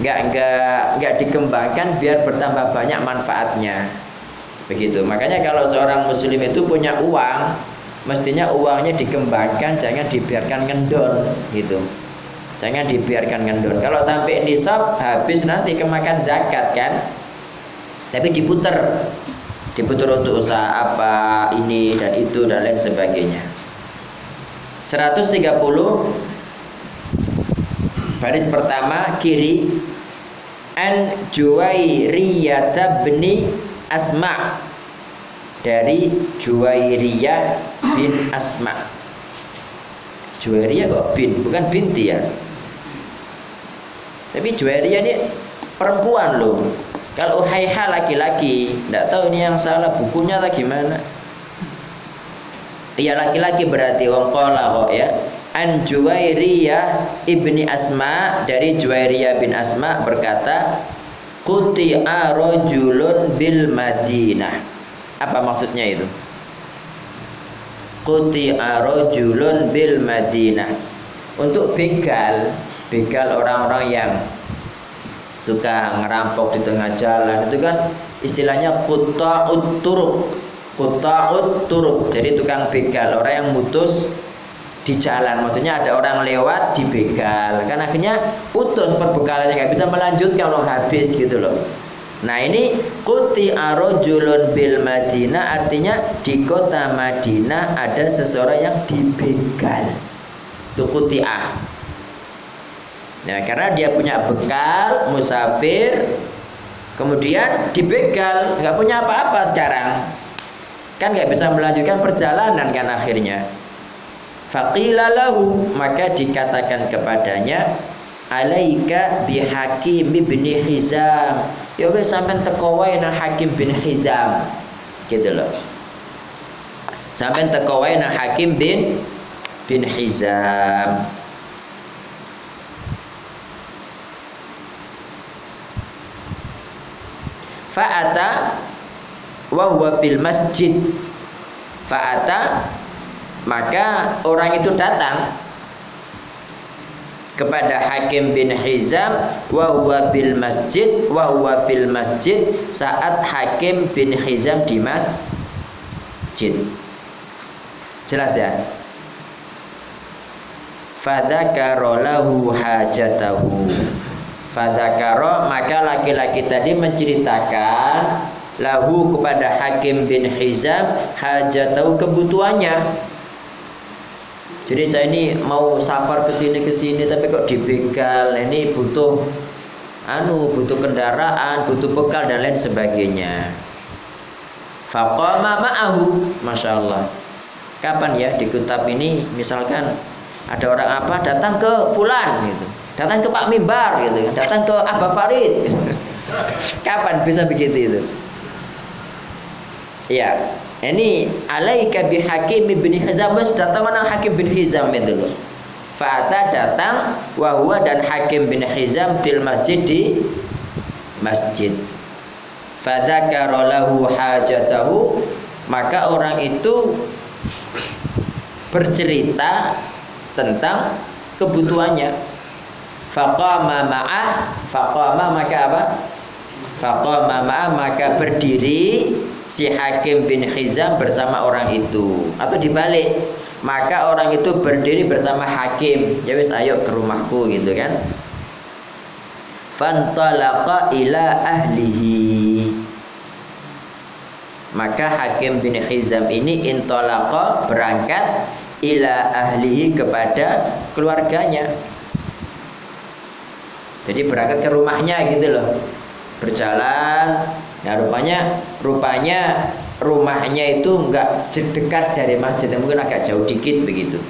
nggak nggak nggak dikembangkan biar bertambah banyak manfaatnya begitu makanya kalau seorang muslim itu punya uang mestinya uangnya dikembangkan jangan dibiarkan ngendon gitu jangan dibiarkan ngendon kalau sampai nisab habis nanti kemakan zakat kan tapi diputer. Diputer untuk usaha apa ini dan itu dan lain sebagainya. 130 baris pertama kiri an Juwairiyah bni Asma. Dari Juwairiyah bin Asma. Juwairiyah kok bin bukan binti ya? Tapi Juwairiyah ini perempuan loh kalau Uhaiha laki-laki tidak tahu ini yang salah bukunya atau gimana? Iya laki-laki berarti wong kok ya. An Juwairiyah ibni Asma dari Juwairiyah bin Asma berkata Kuti'a rojulun bil Madinah. Apa maksudnya itu? Kuti'a rojulun bil Madinah. Untuk begal Begal orang-orang yang Suka ngerampok di tengah jalan. Itu kan istilahnya Kuta'ud turuk. Kuta'ud turuk. Jadi tukang begal Orang yang mutus di jalan. Maksudnya ada orang lewat dibegal. Kan akhirnya putus perbekalannya nggak bisa melanjutkan orang habis gitu loh. Nah ini kuti arojulun bil Madinah artinya di kota Madinah ada seseorang yang dibegal. Itu kuti'ah nah karena dia punya bekal musafir kemudian dibegal nggak punya apa-apa sekarang kan nggak bisa melanjutkan perjalanan kan akhirnya Faqila lahu maka dikatakan kepadanya alaika bihakim bin Hizam. Ya wis sampean teko wae nang Hakim bin Hizam. Gitu loh. Sampean teko wae nang Hakim bin bin Hizam. Fa'ata wa huwa fil masjid. Fa'ata maka orang itu datang kepada Hakim bin Hizam wa huwa bil masjid wa huwa fil masjid saat Hakim bin Hizam di masjid. Jelas ya? Fadzakara lahu hajatahu. Fadzakara maka laki-laki tadi menceritakan lahu kepada Hakim bin Hizam hajatahu kebutuhannya jadi saya ini mau safar ke sini ke sini tapi kok dibegal. Ini butuh anu, butuh kendaraan, butuh bekal dan lain sebagainya. Faqama ma'ahu, masya Allah. Kapan ya di kitab ini misalkan ada orang apa datang ke fulan gitu, datang ke Pak Mimbar gitu, datang ke Abah Farid. Kapan bisa begitu itu? Ya, ini alaika bi Hakim bin Hizam datang mana Hakim bin Hizam itu loh. Fata datang wahwa dan Hakim bin Hizam fil masjid di masjid. fadzakara lahu hajatahu maka orang itu bercerita tentang kebutuhannya faqama ma'ah faqama maka apa? Faqama ma'ah maka berdiri si Hakim bin Hizam bersama orang itu. Atau dibalik maka orang itu berdiri bersama Hakim. Ya wis ayo ke rumahku gitu kan. Fantalaqa ila ahlihi. Maka Hakim bin Hizam ini intolaqa berangkat ila ahlihi kepada keluarganya jadi berangkat ke rumahnya gitu loh berjalan nah rupanya rupanya rumahnya itu enggak dekat dari masjid mungkin agak jauh dikit begitu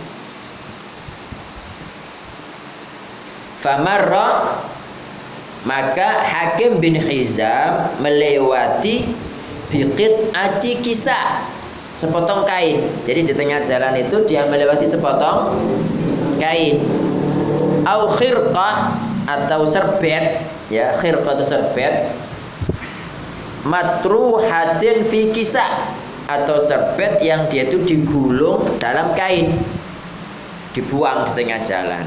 famarra maka Hakim bin Hizam melewati biqit aci kisah sepotong kain. Jadi di tengah jalan itu dia melewati sepotong kain. Au khirqah atau serbet, ya khirqah itu serbet. Matruhatin fi kisah atau serbet yang dia itu digulung dalam kain. Dibuang di tengah jalan.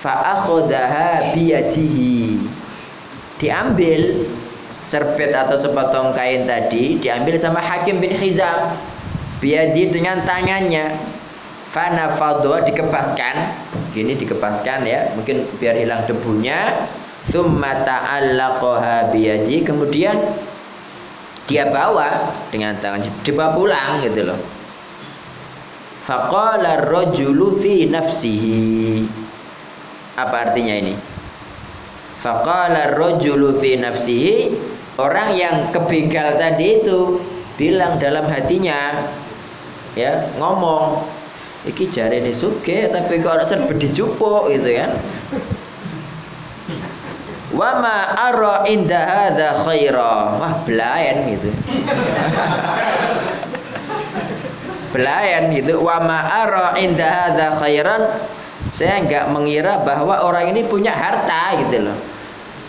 Fa'akhodaha biyadihi. Diambil serbet atau sepotong kain tadi diambil sama Hakim bin Hizam. Biyadi dengan tangannya fanafadha dikepaskan gini dikepaskan ya. Mungkin biar hilang debunya. Thumma ta'allaqaha biyadi. Kemudian dia bawa dengan tangan dibawa pulang gitu loh. Faqala ar-rajulu fi nafsihi. Apa artinya ini? Faqala rajulu fi nafsihi. Orang yang kebegal tadi itu bilang dalam hatinya ya ngomong iki jari ini suke tapi kok ada serba dicupuk gitu kan? Wa ma ara inda hadza khaira. Wah belayan gitu. Belayan gitu. Wa ma ara inda hadza khairan. Saya nggak mengira bahwa orang ini punya harta gitu loh.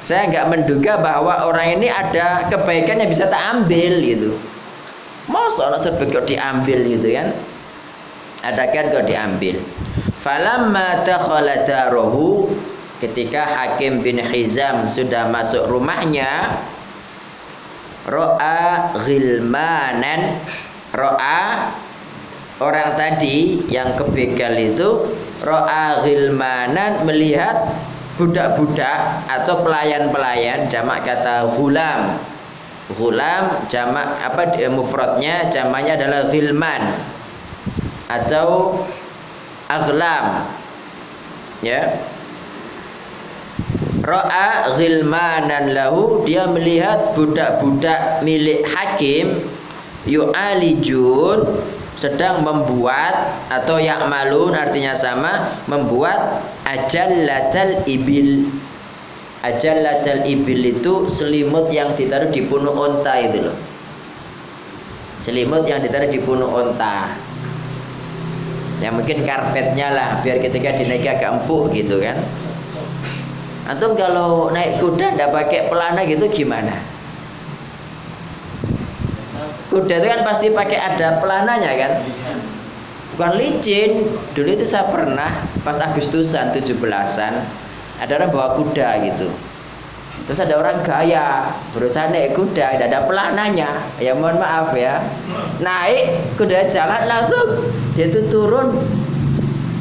Saya nggak menduga bahwa orang ini ada kebaikan yang bisa tak ambil gitu. Mau soal serba diambil gitu kan ada kan kok diambil. Falamma takhala darohu ketika Hakim bin Hizam sudah masuk rumahnya ro'a ghilmanan ro'a orang tadi yang kebegal itu ro'a ghilmanan melihat budak-budak atau pelayan-pelayan jamak kata hulam hulam jamak apa mufradnya jamaknya adalah ghilman atau aglam ya. Ro'a ghilmanan lahu. Dia melihat budak-budak milik hakim yu'alijun sedang membuat atau ya'malun artinya sama membuat ajallatal ibil. Ajallatal ibil itu selimut yang ditaruh di punuk onta itu loh. Selimut yang ditaruh di punuk onta yang mungkin karpetnya lah biar ketika dinaiki agak empuk gitu kan. Antum kalau naik kuda ndak pakai pelana gitu gimana? Kuda itu kan pasti pakai ada pelananya kan? Bukan licin. Dulu itu saya pernah pas Agustusan 17-an ada orang bawa kuda gitu terus ada orang gaya berusaha naik kuda tidak ada pelananya ya mohon maaf ya naik kuda jalan langsung dia itu turun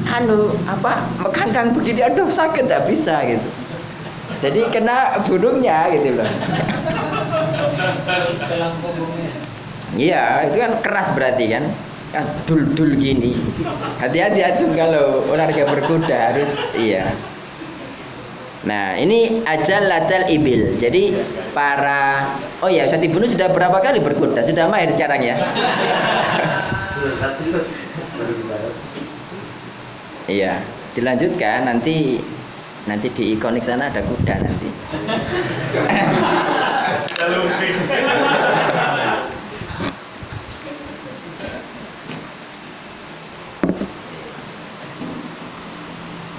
anu apa mekangkang begini aduh sakit tidak bisa gitu jadi kena burungnya gitu loh Iya, itu kan keras berarti kan. Kan dul-dul gini. Hati-hati kalau olahraga berkuda harus iya. Nah, ini ajal latal ibil. Jadi para Oh ya, Ustaz Ibnu sudah berapa kali berkuda? Sudah mahir sekarang ya? iya, dilanjutkan nanti nanti di ikonik sana ada kuda nanti.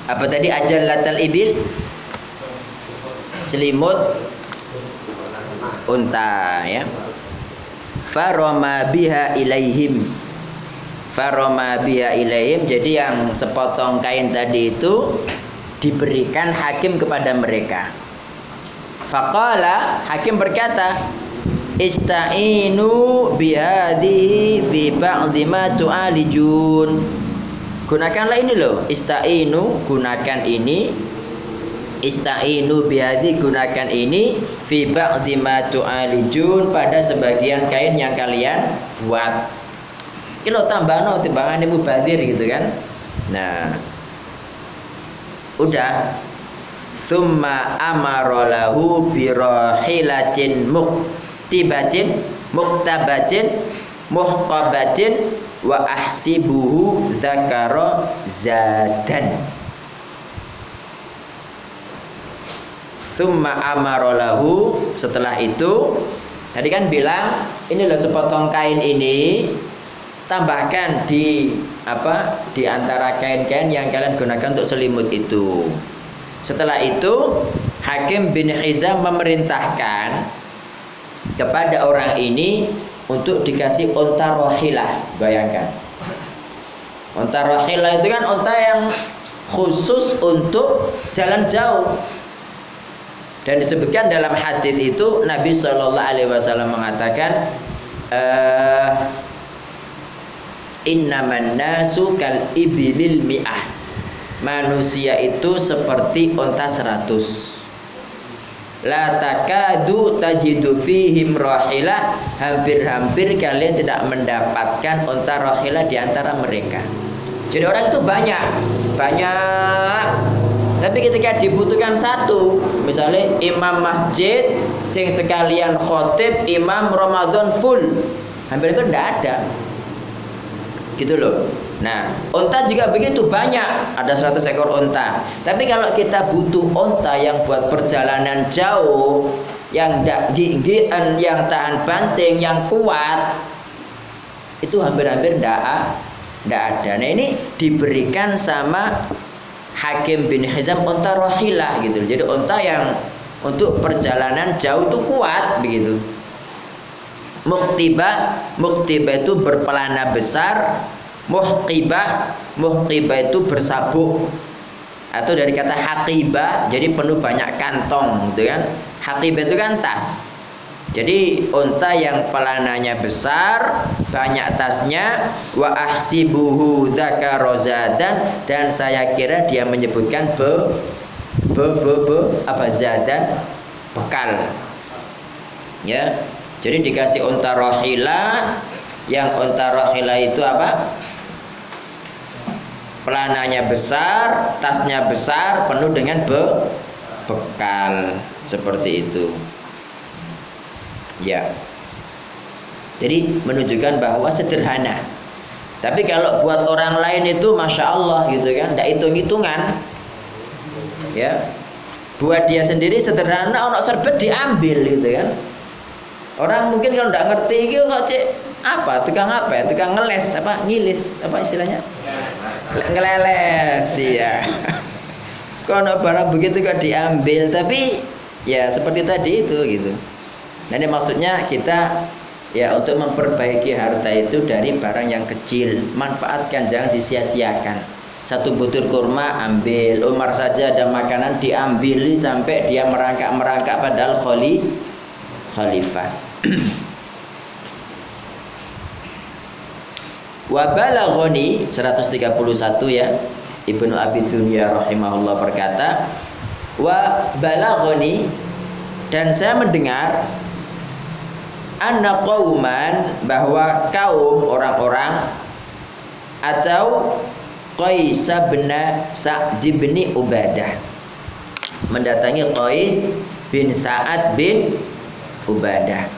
Apa tadi ajal latal ibil? Selimut unta ya. Faroma biha ilaihim. Faroma biha ilaihim jadi yang sepotong kain tadi itu diberikan hakim kepada mereka. Faqala hakim berkata ista'inu bihadhihi fi ba'dhi ma tu'alijun. Gunakanlah ini loh ista'inu gunakan ini ista'inu bihadhi gunakan ini fi ba'dhi ma tu'alijun pada sebagian kain yang kalian buat. Kilo tambah no timbangan ibu badir gitu kan? Nah udah. Summa amarolahu birohilatin muktibatin muktabatin muhqabatin wa ahsibuhu zakaro zadan Summa amarolahu setelah itu tadi kan bilang ini loh sepotong kain ini tambahkan di apa di antara kain-kain yang kalian gunakan untuk selimut itu. Setelah itu Hakim bin Hizam memerintahkan kepada orang ini untuk dikasih onta rohilah. Bayangkan. Onta rohilah itu kan onta yang khusus untuk jalan jauh. Dan disebutkan dalam hadis itu Nabi Shallallahu Alaihi Wasallam mengatakan, uh, Innaman nasu kal ibilil mi'ah. Manusia itu seperti onta seratus. La takadu tajidu fihim rohilah Hampir-hampir kalian tidak mendapatkan onta rohilah di antara mereka Jadi orang itu banyak Banyak tapi ketika dibutuhkan satu, misalnya imam masjid, sing sekalian khotib, imam Ramadan full, hampir itu tidak ada. Gitu loh. Nah, onta juga begitu banyak, ada 100 ekor onta. Tapi kalau kita butuh onta yang buat perjalanan jauh, yang tidak ginggian, yang tahan banting, yang kuat, itu hampir-hampir tidak ada. Nah ini diberikan sama Hakim bin Hizam onta rohilah gitu. Jadi onta yang untuk perjalanan jauh itu kuat begitu. Muktibah, muktibah itu berpelana besar, muhqibah, muhqibah itu bersabuk atau dari kata hakibah jadi penuh banyak kantong gitu kan. Hakibah itu kan tas. Jadi unta yang pelananya besar, banyak tasnya, wa ahsibuhu zakarozadan dan saya kira dia menyebutkan be be be, be apa zadan bekal. Ya. Jadi dikasih unta rohila yang unta rohila itu apa? Pelananya besar, tasnya besar, penuh dengan be bekal seperti itu. Ya. Jadi menunjukkan bahwa sederhana. Tapi kalau buat orang lain itu masya Allah gitu kan, tidak hitung-hitungan. Ya. Buat dia sendiri sederhana, ono serbet diambil gitu kan. Orang mungkin kalau tidak ngerti gitu kok cek apa tukang apa ya tukang ngeles apa ngilis apa istilahnya ngeleles ya kalau barang begitu kok diambil tapi ya seperti tadi itu gitu Nah ini maksudnya kita ya untuk memperbaiki harta itu dari barang yang kecil, manfaatkan jangan disia-siakan. Satu butir kurma ambil, Umar saja ada makanan diambil sampai dia merangkak-merangkak padahal khali khalifah. Wa balaghani 131 ya. Ibnu Abi Dunya rahimahullah berkata, "Wa balaghani dan saya mendengar anna qauman bahwa kaum orang-orang atau Qais bin Sa'd bin Ubadah mendatangi Qais bin Sa'ad bin Ubadah.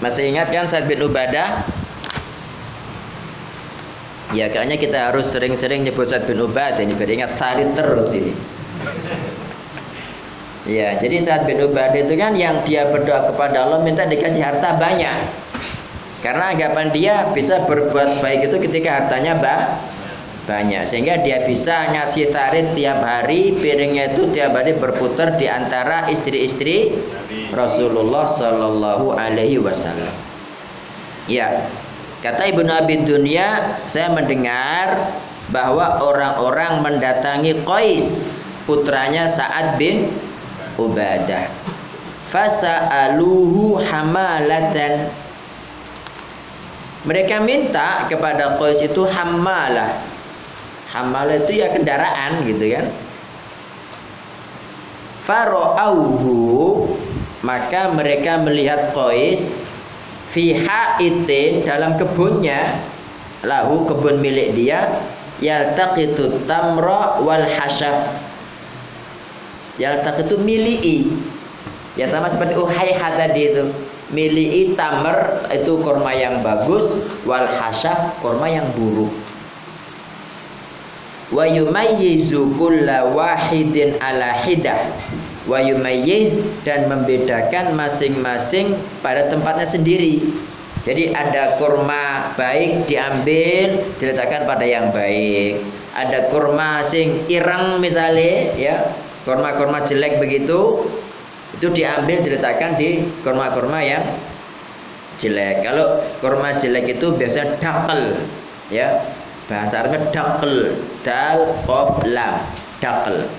Masih ingat kan Sa'ad bin Ubadah? Ya kayaknya kita harus sering-sering nyebut Sa'ad bin Ubadah ini biar ingat Sarid terus ini. Ya, jadi saat bin Ubadah itu kan yang dia berdoa kepada Allah minta dikasih harta banyak. Karena anggapan dia bisa berbuat baik itu ketika hartanya ba banyak sehingga dia bisa ngasih tarik tiap hari piringnya itu tiap hari berputar di antara istri-istri Rasulullah Shallallahu Alaihi Wasallam. Ya, kata Ibnu Abi Dunya, saya mendengar bahwa orang-orang mendatangi Qais putranya Sa'ad bin Ubadah. Fasa'aluhu hamalatan. Mereka minta kepada Qais itu hamalah Hamal itu ya kendaraan gitu kan. Faro'auhu maka mereka melihat Qais fi haitin dalam kebunnya lahu kebun milik dia yaltaqitu tamra wal hasyaf yaltaqitu milii ya sama seperti uhayha tadi itu. Milii tamr itu kurma yang bagus. Wal hasyaf kurma yang buruk. Wa yumayyizu kulla wahidin ala hidah. Wa yumayyiz dan membedakan masing-masing pada tempatnya sendiri. Jadi ada kurma baik diambil diletakkan pada yang baik. Ada kurma sing ireng misalnya ya kurma-kurma jelek begitu itu diambil diletakkan di kurma-kurma yang jelek. Kalau kurma jelek itu biasa dakal ya. Bahasa Arabnya dakl dal qaf lam dakl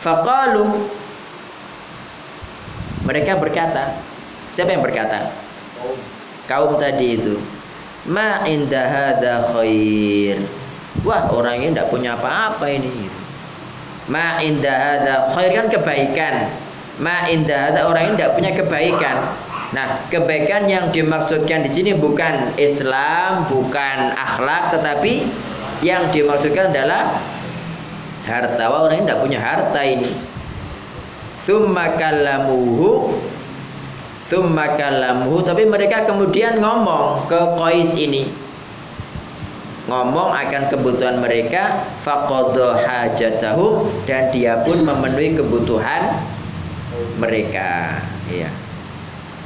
faqalu mereka berkata siapa yang berkata? Kaum tadi itu ma inda hadza khair. Wah orang ini tidak punya apa-apa ini ma inda hadza khair kan kebaikan ma inda hadza orang ini tidak punya kebaikan Nah, kebaikan yang dimaksudkan di sini bukan Islam, bukan akhlak, tetapi yang dimaksudkan adalah harta. Wah, orang ini tidak punya harta ini. Thumma kallamuhu Thumma kallamuhu Tapi mereka kemudian ngomong ke Qais ini Ngomong akan kebutuhan mereka Faqadha hajatahum Dan dia pun memenuhi kebutuhan mereka Iya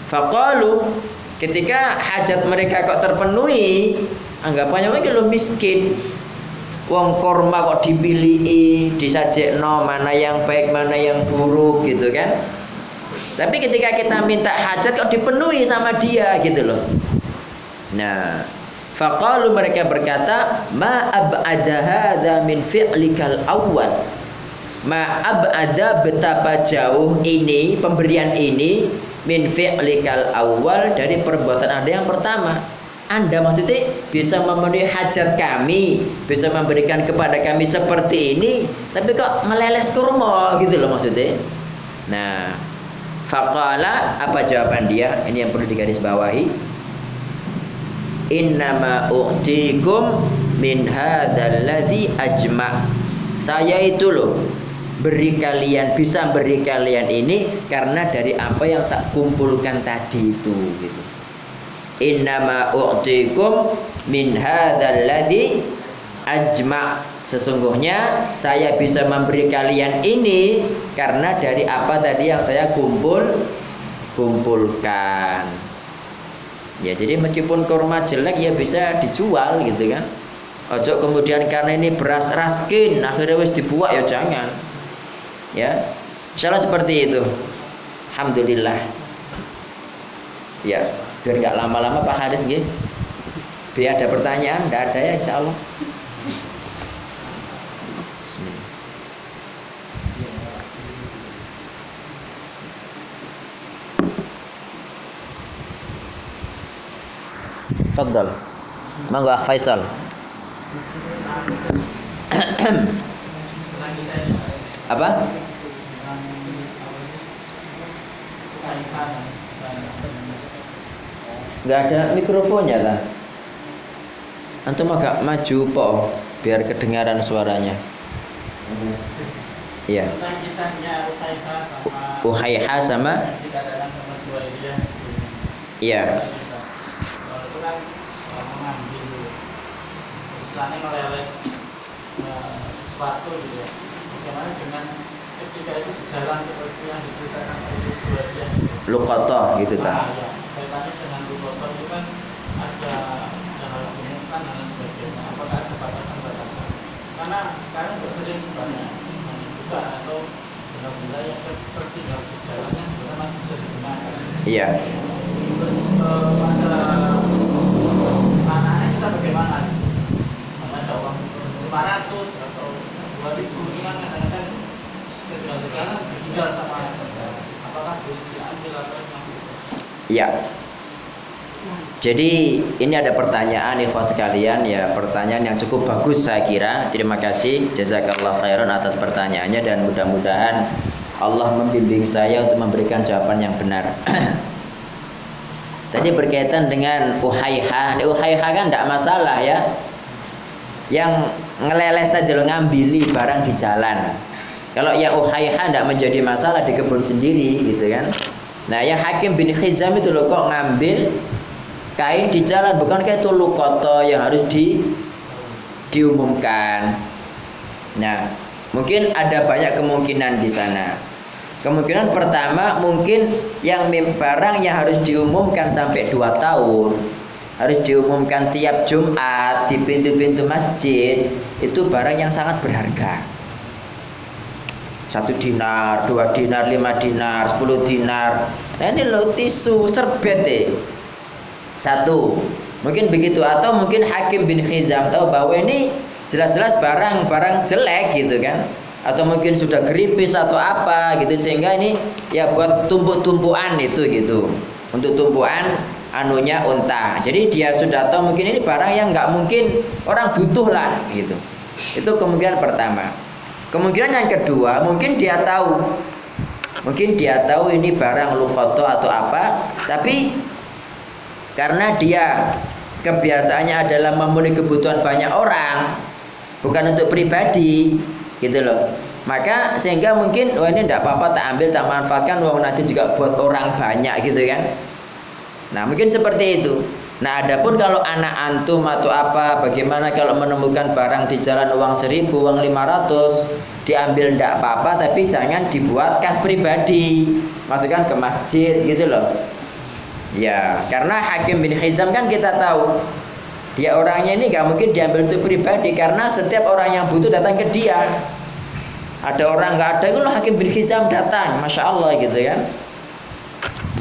Faqalu ketika hajat mereka kok terpenuhi, anggapannya mereka lo miskin. Wong korma kok dipilih, disajekno mana yang baik, mana yang buruk gitu kan. Tapi ketika kita minta hajat kok dipenuhi sama dia gitu loh. Nah, faqalu mereka berkata, "Ma ab'ada hadza min fi'likal awwal." Ma ab'ada betapa jauh ini pemberian ini min fi'likal awal dari perbuatan Anda yang pertama. Anda maksudnya bisa memenuhi hajat kami, bisa memberikan kepada kami seperti ini, tapi kok meleles kurma gitu loh maksudnya. Nah, faqala apa jawaban dia? Ini yang perlu digarisbawahi. Innama u'tikum min hadzal ladzi ajma. Saya itu loh beri kalian bisa beri kalian ini karena dari apa yang tak kumpulkan tadi itu gitu. Innama u'tikum min hadzal ladzi ajma. Sesungguhnya saya bisa memberi kalian ini karena dari apa tadi yang saya kumpul kumpulkan. Ya jadi meskipun kurma jelek ya bisa dijual gitu kan. Ojo kemudian karena ini beras raskin akhirnya wis dibuat ya jangan. Ya insyaallah seperti itu. Alhamdulillah. Ya biar nggak lama-lama Pak Haris gitu biar ada pertanyaan nggak ada ya insyaallah Fadal. Mangga Akh Faisal. Apa? Gak ada mikrofonnya tak? Antum agak maju po biar kedengaran suaranya. Iya. Uhaiha sama Iya. Istilahnya meleles sesuatu gitu ya. Bagaimana dengan ketika itu sejalan seperti yang diceritakan oleh dua dia. Lukoto gitu tak? Nah, ya. Kaitannya dengan lukoto itu kan ada hal kan dan lain sebagainya. Apakah ada batasan-batasan? karena sekarang udah sering banyak masih buka atau benda-benda yang tertinggal di jalannya sebenarnya masih bisa digunakan Iya. terus eh, pada anaknya kita bagaimana 500 atau 2000 gimana kadang-kadang sana ditinggal sama apakah boleh diambil atau Iya. Jadi ini ada pertanyaan ikhwas sekalian ya pertanyaan yang cukup bagus saya kira. Terima kasih jazakallah khairan atas pertanyaannya dan mudah-mudahan Allah membimbing saya untuk memberikan jawaban yang benar. Tadi berkaitan dengan uhaiha. Ini uhaiha kan tidak masalah ya. Yang ngeleles tadi ngambili barang di jalan. Kalau yang uhaiha tidak menjadi masalah di kebun sendiri gitu kan. Nah yang Hakim bin Khizam itu loh kok ngambil kain di jalan bukan kayak itu lukoto yang harus di diumumkan. Nah mungkin ada banyak kemungkinan di sana. Kemungkinan pertama mungkin yang barang yang harus diumumkan sampai 2 tahun harus diumumkan tiap Jumat di pintu-pintu masjid itu barang yang sangat berharga satu dinar, dua dinar, lima dinar, sepuluh dinar. Nah ini lo tisu serbet deh. Satu, mungkin begitu atau mungkin Hakim bin Khizam tahu bahwa ini jelas-jelas barang-barang jelek gitu kan atau mungkin sudah geripis atau apa gitu sehingga ini ya buat tumpuk-tumpuan itu gitu untuk tumpuan anunya unta. Jadi dia sudah tahu mungkin ini barang yang nggak mungkin orang butuh lah gitu. Itu kemungkinan pertama. Kemungkinan yang kedua mungkin dia tahu. Mungkin dia tahu ini barang lukoto atau apa tapi karena dia kebiasaannya adalah memenuhi kebutuhan banyak orang bukan untuk pribadi gitu loh. Maka sehingga mungkin wah ini tidak apa-apa tak ambil tak manfaatkan wah nanti juga buat orang banyak gitu kan nah mungkin seperti itu nah adapun kalau anak antum atau apa bagaimana kalau menemukan barang di jalan uang seribu uang 500 diambil tidak apa-apa tapi jangan dibuat kas pribadi masukkan ke masjid gitu loh Ya, karena Hakim bin Hizam kan kita tahu dia orangnya ini nggak mungkin diambil untuk pribadi karena setiap orang yang butuh datang ke dia. Ada orang nggak ada itu loh Hakim bin Hizam datang, masya Allah gitu kan.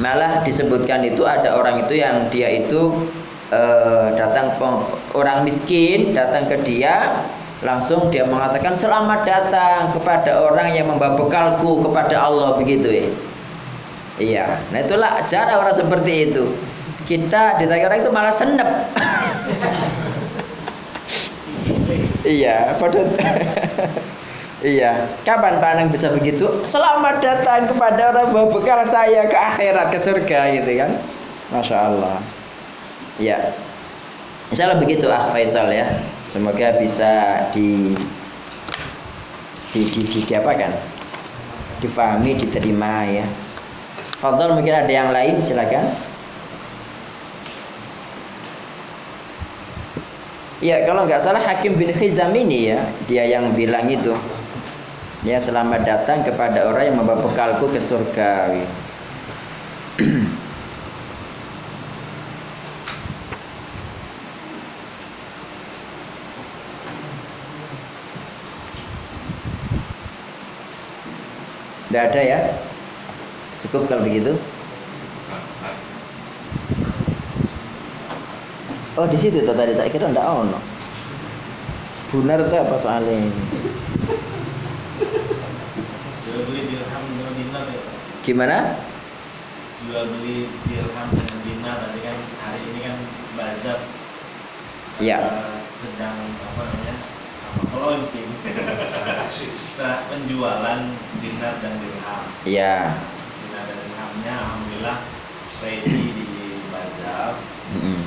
Malah disebutkan itu ada orang itu yang dia itu eh, datang orang miskin datang ke dia langsung dia mengatakan selamat datang kepada orang yang membawa bekalku kepada Allah begitu ya. Iya, nah itulah cara orang seperti itu. Kita ditanya orang itu malah senep. iya, pada Iya, kapan Panang bisa begitu? Selamat datang kepada orang bawa bekal saya ke akhirat ke surga gitu kan. Masya Allah. Iya. Insya Allah begitu Ah Faisal ya. Semoga bisa di di, di, di, di apa kan? Difahami, diterima ya. Fadol mungkin ada yang lain silakan. Ya kalau nggak salah Hakim bin Khizam ini ya dia yang bilang itu. Ya selamat datang kepada orang yang membawa bekalku ke surga. Tidak ada ya? Cukup kalau begitu? Oh di situ tadi tak kira ndak ono. Benar tuh apa soalnya beli dirham dengan dinar ya Gimana? jual beli dirham dengan dinar nanti kan hari ini kan bazar Ya. eh, sedang apa namanya apa launching Nah, penjualan dinar dan dirham Ya. dinar dan dirhamnya alhamdulillah ready di bazar Mm-mm.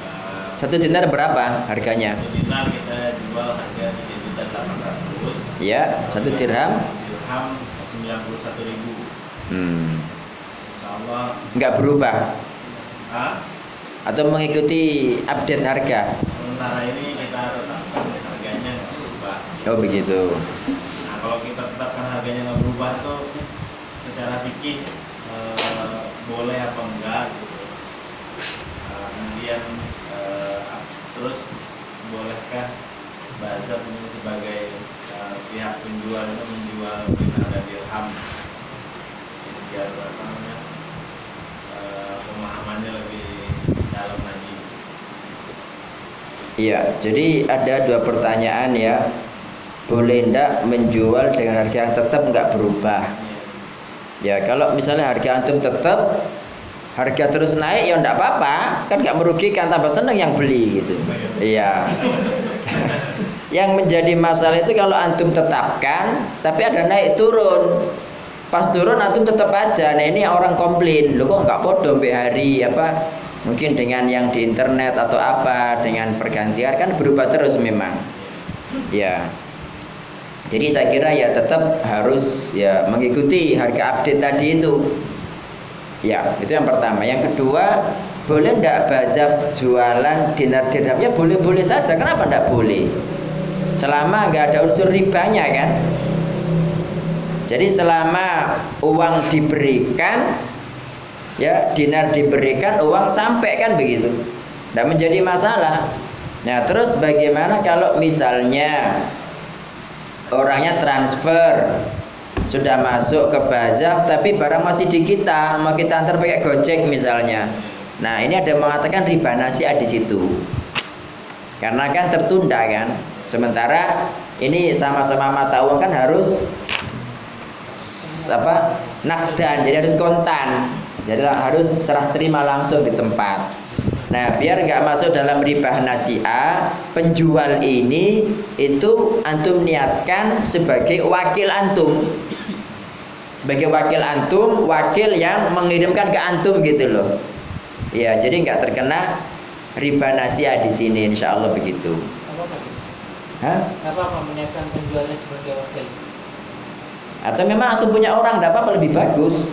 Eh, Satu dinar berapa harganya? satu dinar kita jual harga tiga juta delapan ratus Ya, satu dirham. dirham sembilan puluh satu ribu Hmm. Nggak berubah ah, atau mengikuti update harga? sementara ini kita tetapkan harganya nggak berubah Oh begitu. nah kalau kita tetapkan harganya nggak berubah tuh secara fikih eh, boleh apa enggak gitu Eh, kemudian eh, terus bolehkah bazar sebagai eh, pihak penjual itu menjual dinar dan dirham biar apa namanya eh, pemahamannya lebih dalam lagi Iya, jadi ada dua pertanyaan ya. Boleh ndak menjual dengan harga yang tetap nggak berubah? Ya, kalau misalnya harga antum tetap harga terus naik ya ndak apa-apa, kan nggak merugikan tambah seneng yang beli gitu. Iya. yang menjadi masalah itu kalau antum tetapkan tapi ada naik turun. Pas turun antum tetap aja. Nah, ini orang komplain, lo kok nggak podo hari? Apa? Mungkin dengan yang di internet atau apa dengan pergantian. Kan berubah terus memang. Ya. Jadi saya kira ya tetap harus ya mengikuti harga update tadi itu. Ya itu yang pertama. Yang kedua boleh ndak bazaf jualan dinar dirham ya boleh boleh saja. Kenapa ndak boleh? Selama nggak ada unsur ribanya kan jadi selama uang diberikan ya dinar diberikan uang sampai kan begitu. Tidak menjadi masalah. Nah terus bagaimana kalau misalnya orangnya transfer sudah masuk ke bazaf tapi barang masih di kita mau kita antar pakai gojek misalnya. Nah ini ada mengatakan riba nasiah di situ. Karena kan tertunda kan. Sementara ini sama-sama mata uang kan harus apa nakdan jadi harus kontan jadi harus serah terima langsung di tempat. Nah, biar nggak masuk dalam riba nasiah, penjual ini itu antum niatkan sebagai wakil antum. Sebagai wakil antum, wakil yang mengirimkan ke antum gitu loh. Ya, jadi nggak terkena riba nasiah di sini, insya Allah begitu. Hah? Apa-apa meniatkan penjualnya sebagai wakil? Atau memang antum punya orang, apa-apa lebih bagus.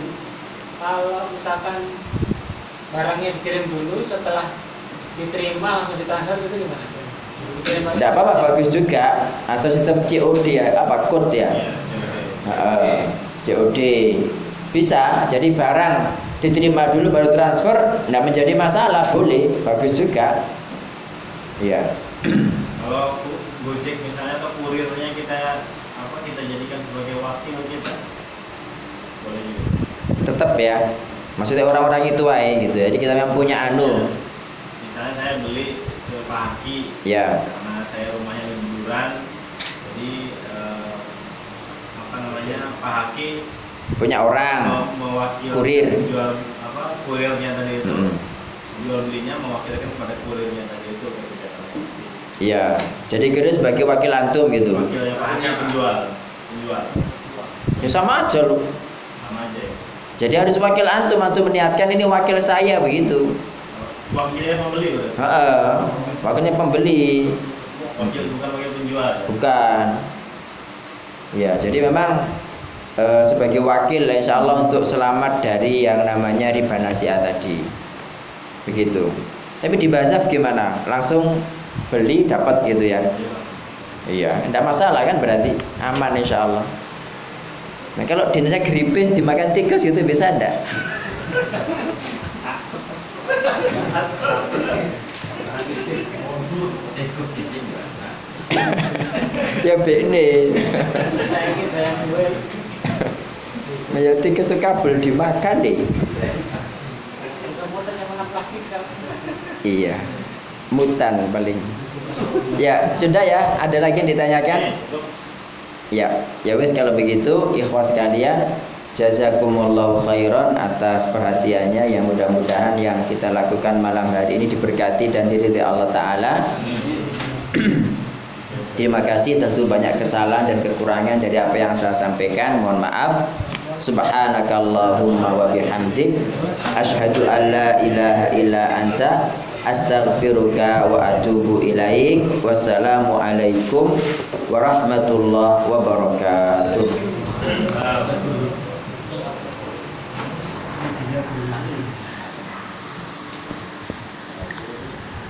Kalau misalkan barangnya dikirim dulu setelah diterima langsung ditransfer itu gimana? Tidak apa-apa bagus juga. Atau sistem COD ya, apa code ya? Heeh, COD bisa jadi barang diterima dulu baru transfer tidak menjadi masalah boleh bagus juga iya Kalau Go- Gojek misalnya atau kurirnya kita sebagai wakil kita boleh juga. tetap ya. Maksudnya orang-orang itu aja gitu ya. Jadi kita memang punya anu. Misalnya saya beli ke Pak Haki ya. Karena saya rumahnya liburan, jadi eh, apa namanya Pak Haki punya orang. mewakili Kurir. jual apa kurirnya tadi itu. Mm. jual belinya mewakilkan kepada kurirnya tadi itu ketika transaksi. iya. Jadi kira sebagai wakil antum gitu. Wakilnya Pak Haki penjual, penjual ya sama aja loh sama aja. ya. jadi harus wakil antum antum meniatkan ini wakil saya begitu Wakilnya pembeli. Heeh, wakilnya pembeli Wakil bukan wakil penjual. Bukan. Ya, jadi memang eh, sebagai wakil ya, insya Allah untuk selamat dari yang namanya riba nasiah tadi. Begitu. Tapi di bazaf gimana? Langsung beli dapat gitu ya? Iya, tidak masalah kan berarti aman insya Allah. Nah kalau dinasnya gripis dimakan tikus itu bisa enggak? ya duel. Nah, ya tikus itu kabel dimakan deh. Iya. Mutan paling. Ya, sudah ya. Ada lagi yang ditanyakan? Ya, ya wis kalau begitu ikhwas sekalian jazakumullahu khairan atas perhatiannya yang mudah-mudahan yang kita lakukan malam hari ini diberkati dan diridhai Allah taala. Terima kasih tentu banyak kesalahan dan kekurangan dari apa yang saya sampaikan. Mohon maaf. Subhanakallahumma wa bihamdik asyhadu an la ilaha illa anta astaghfiruka wa atubu ilaik. Wassalamu alaikum warahmatullahi wabarakatuh.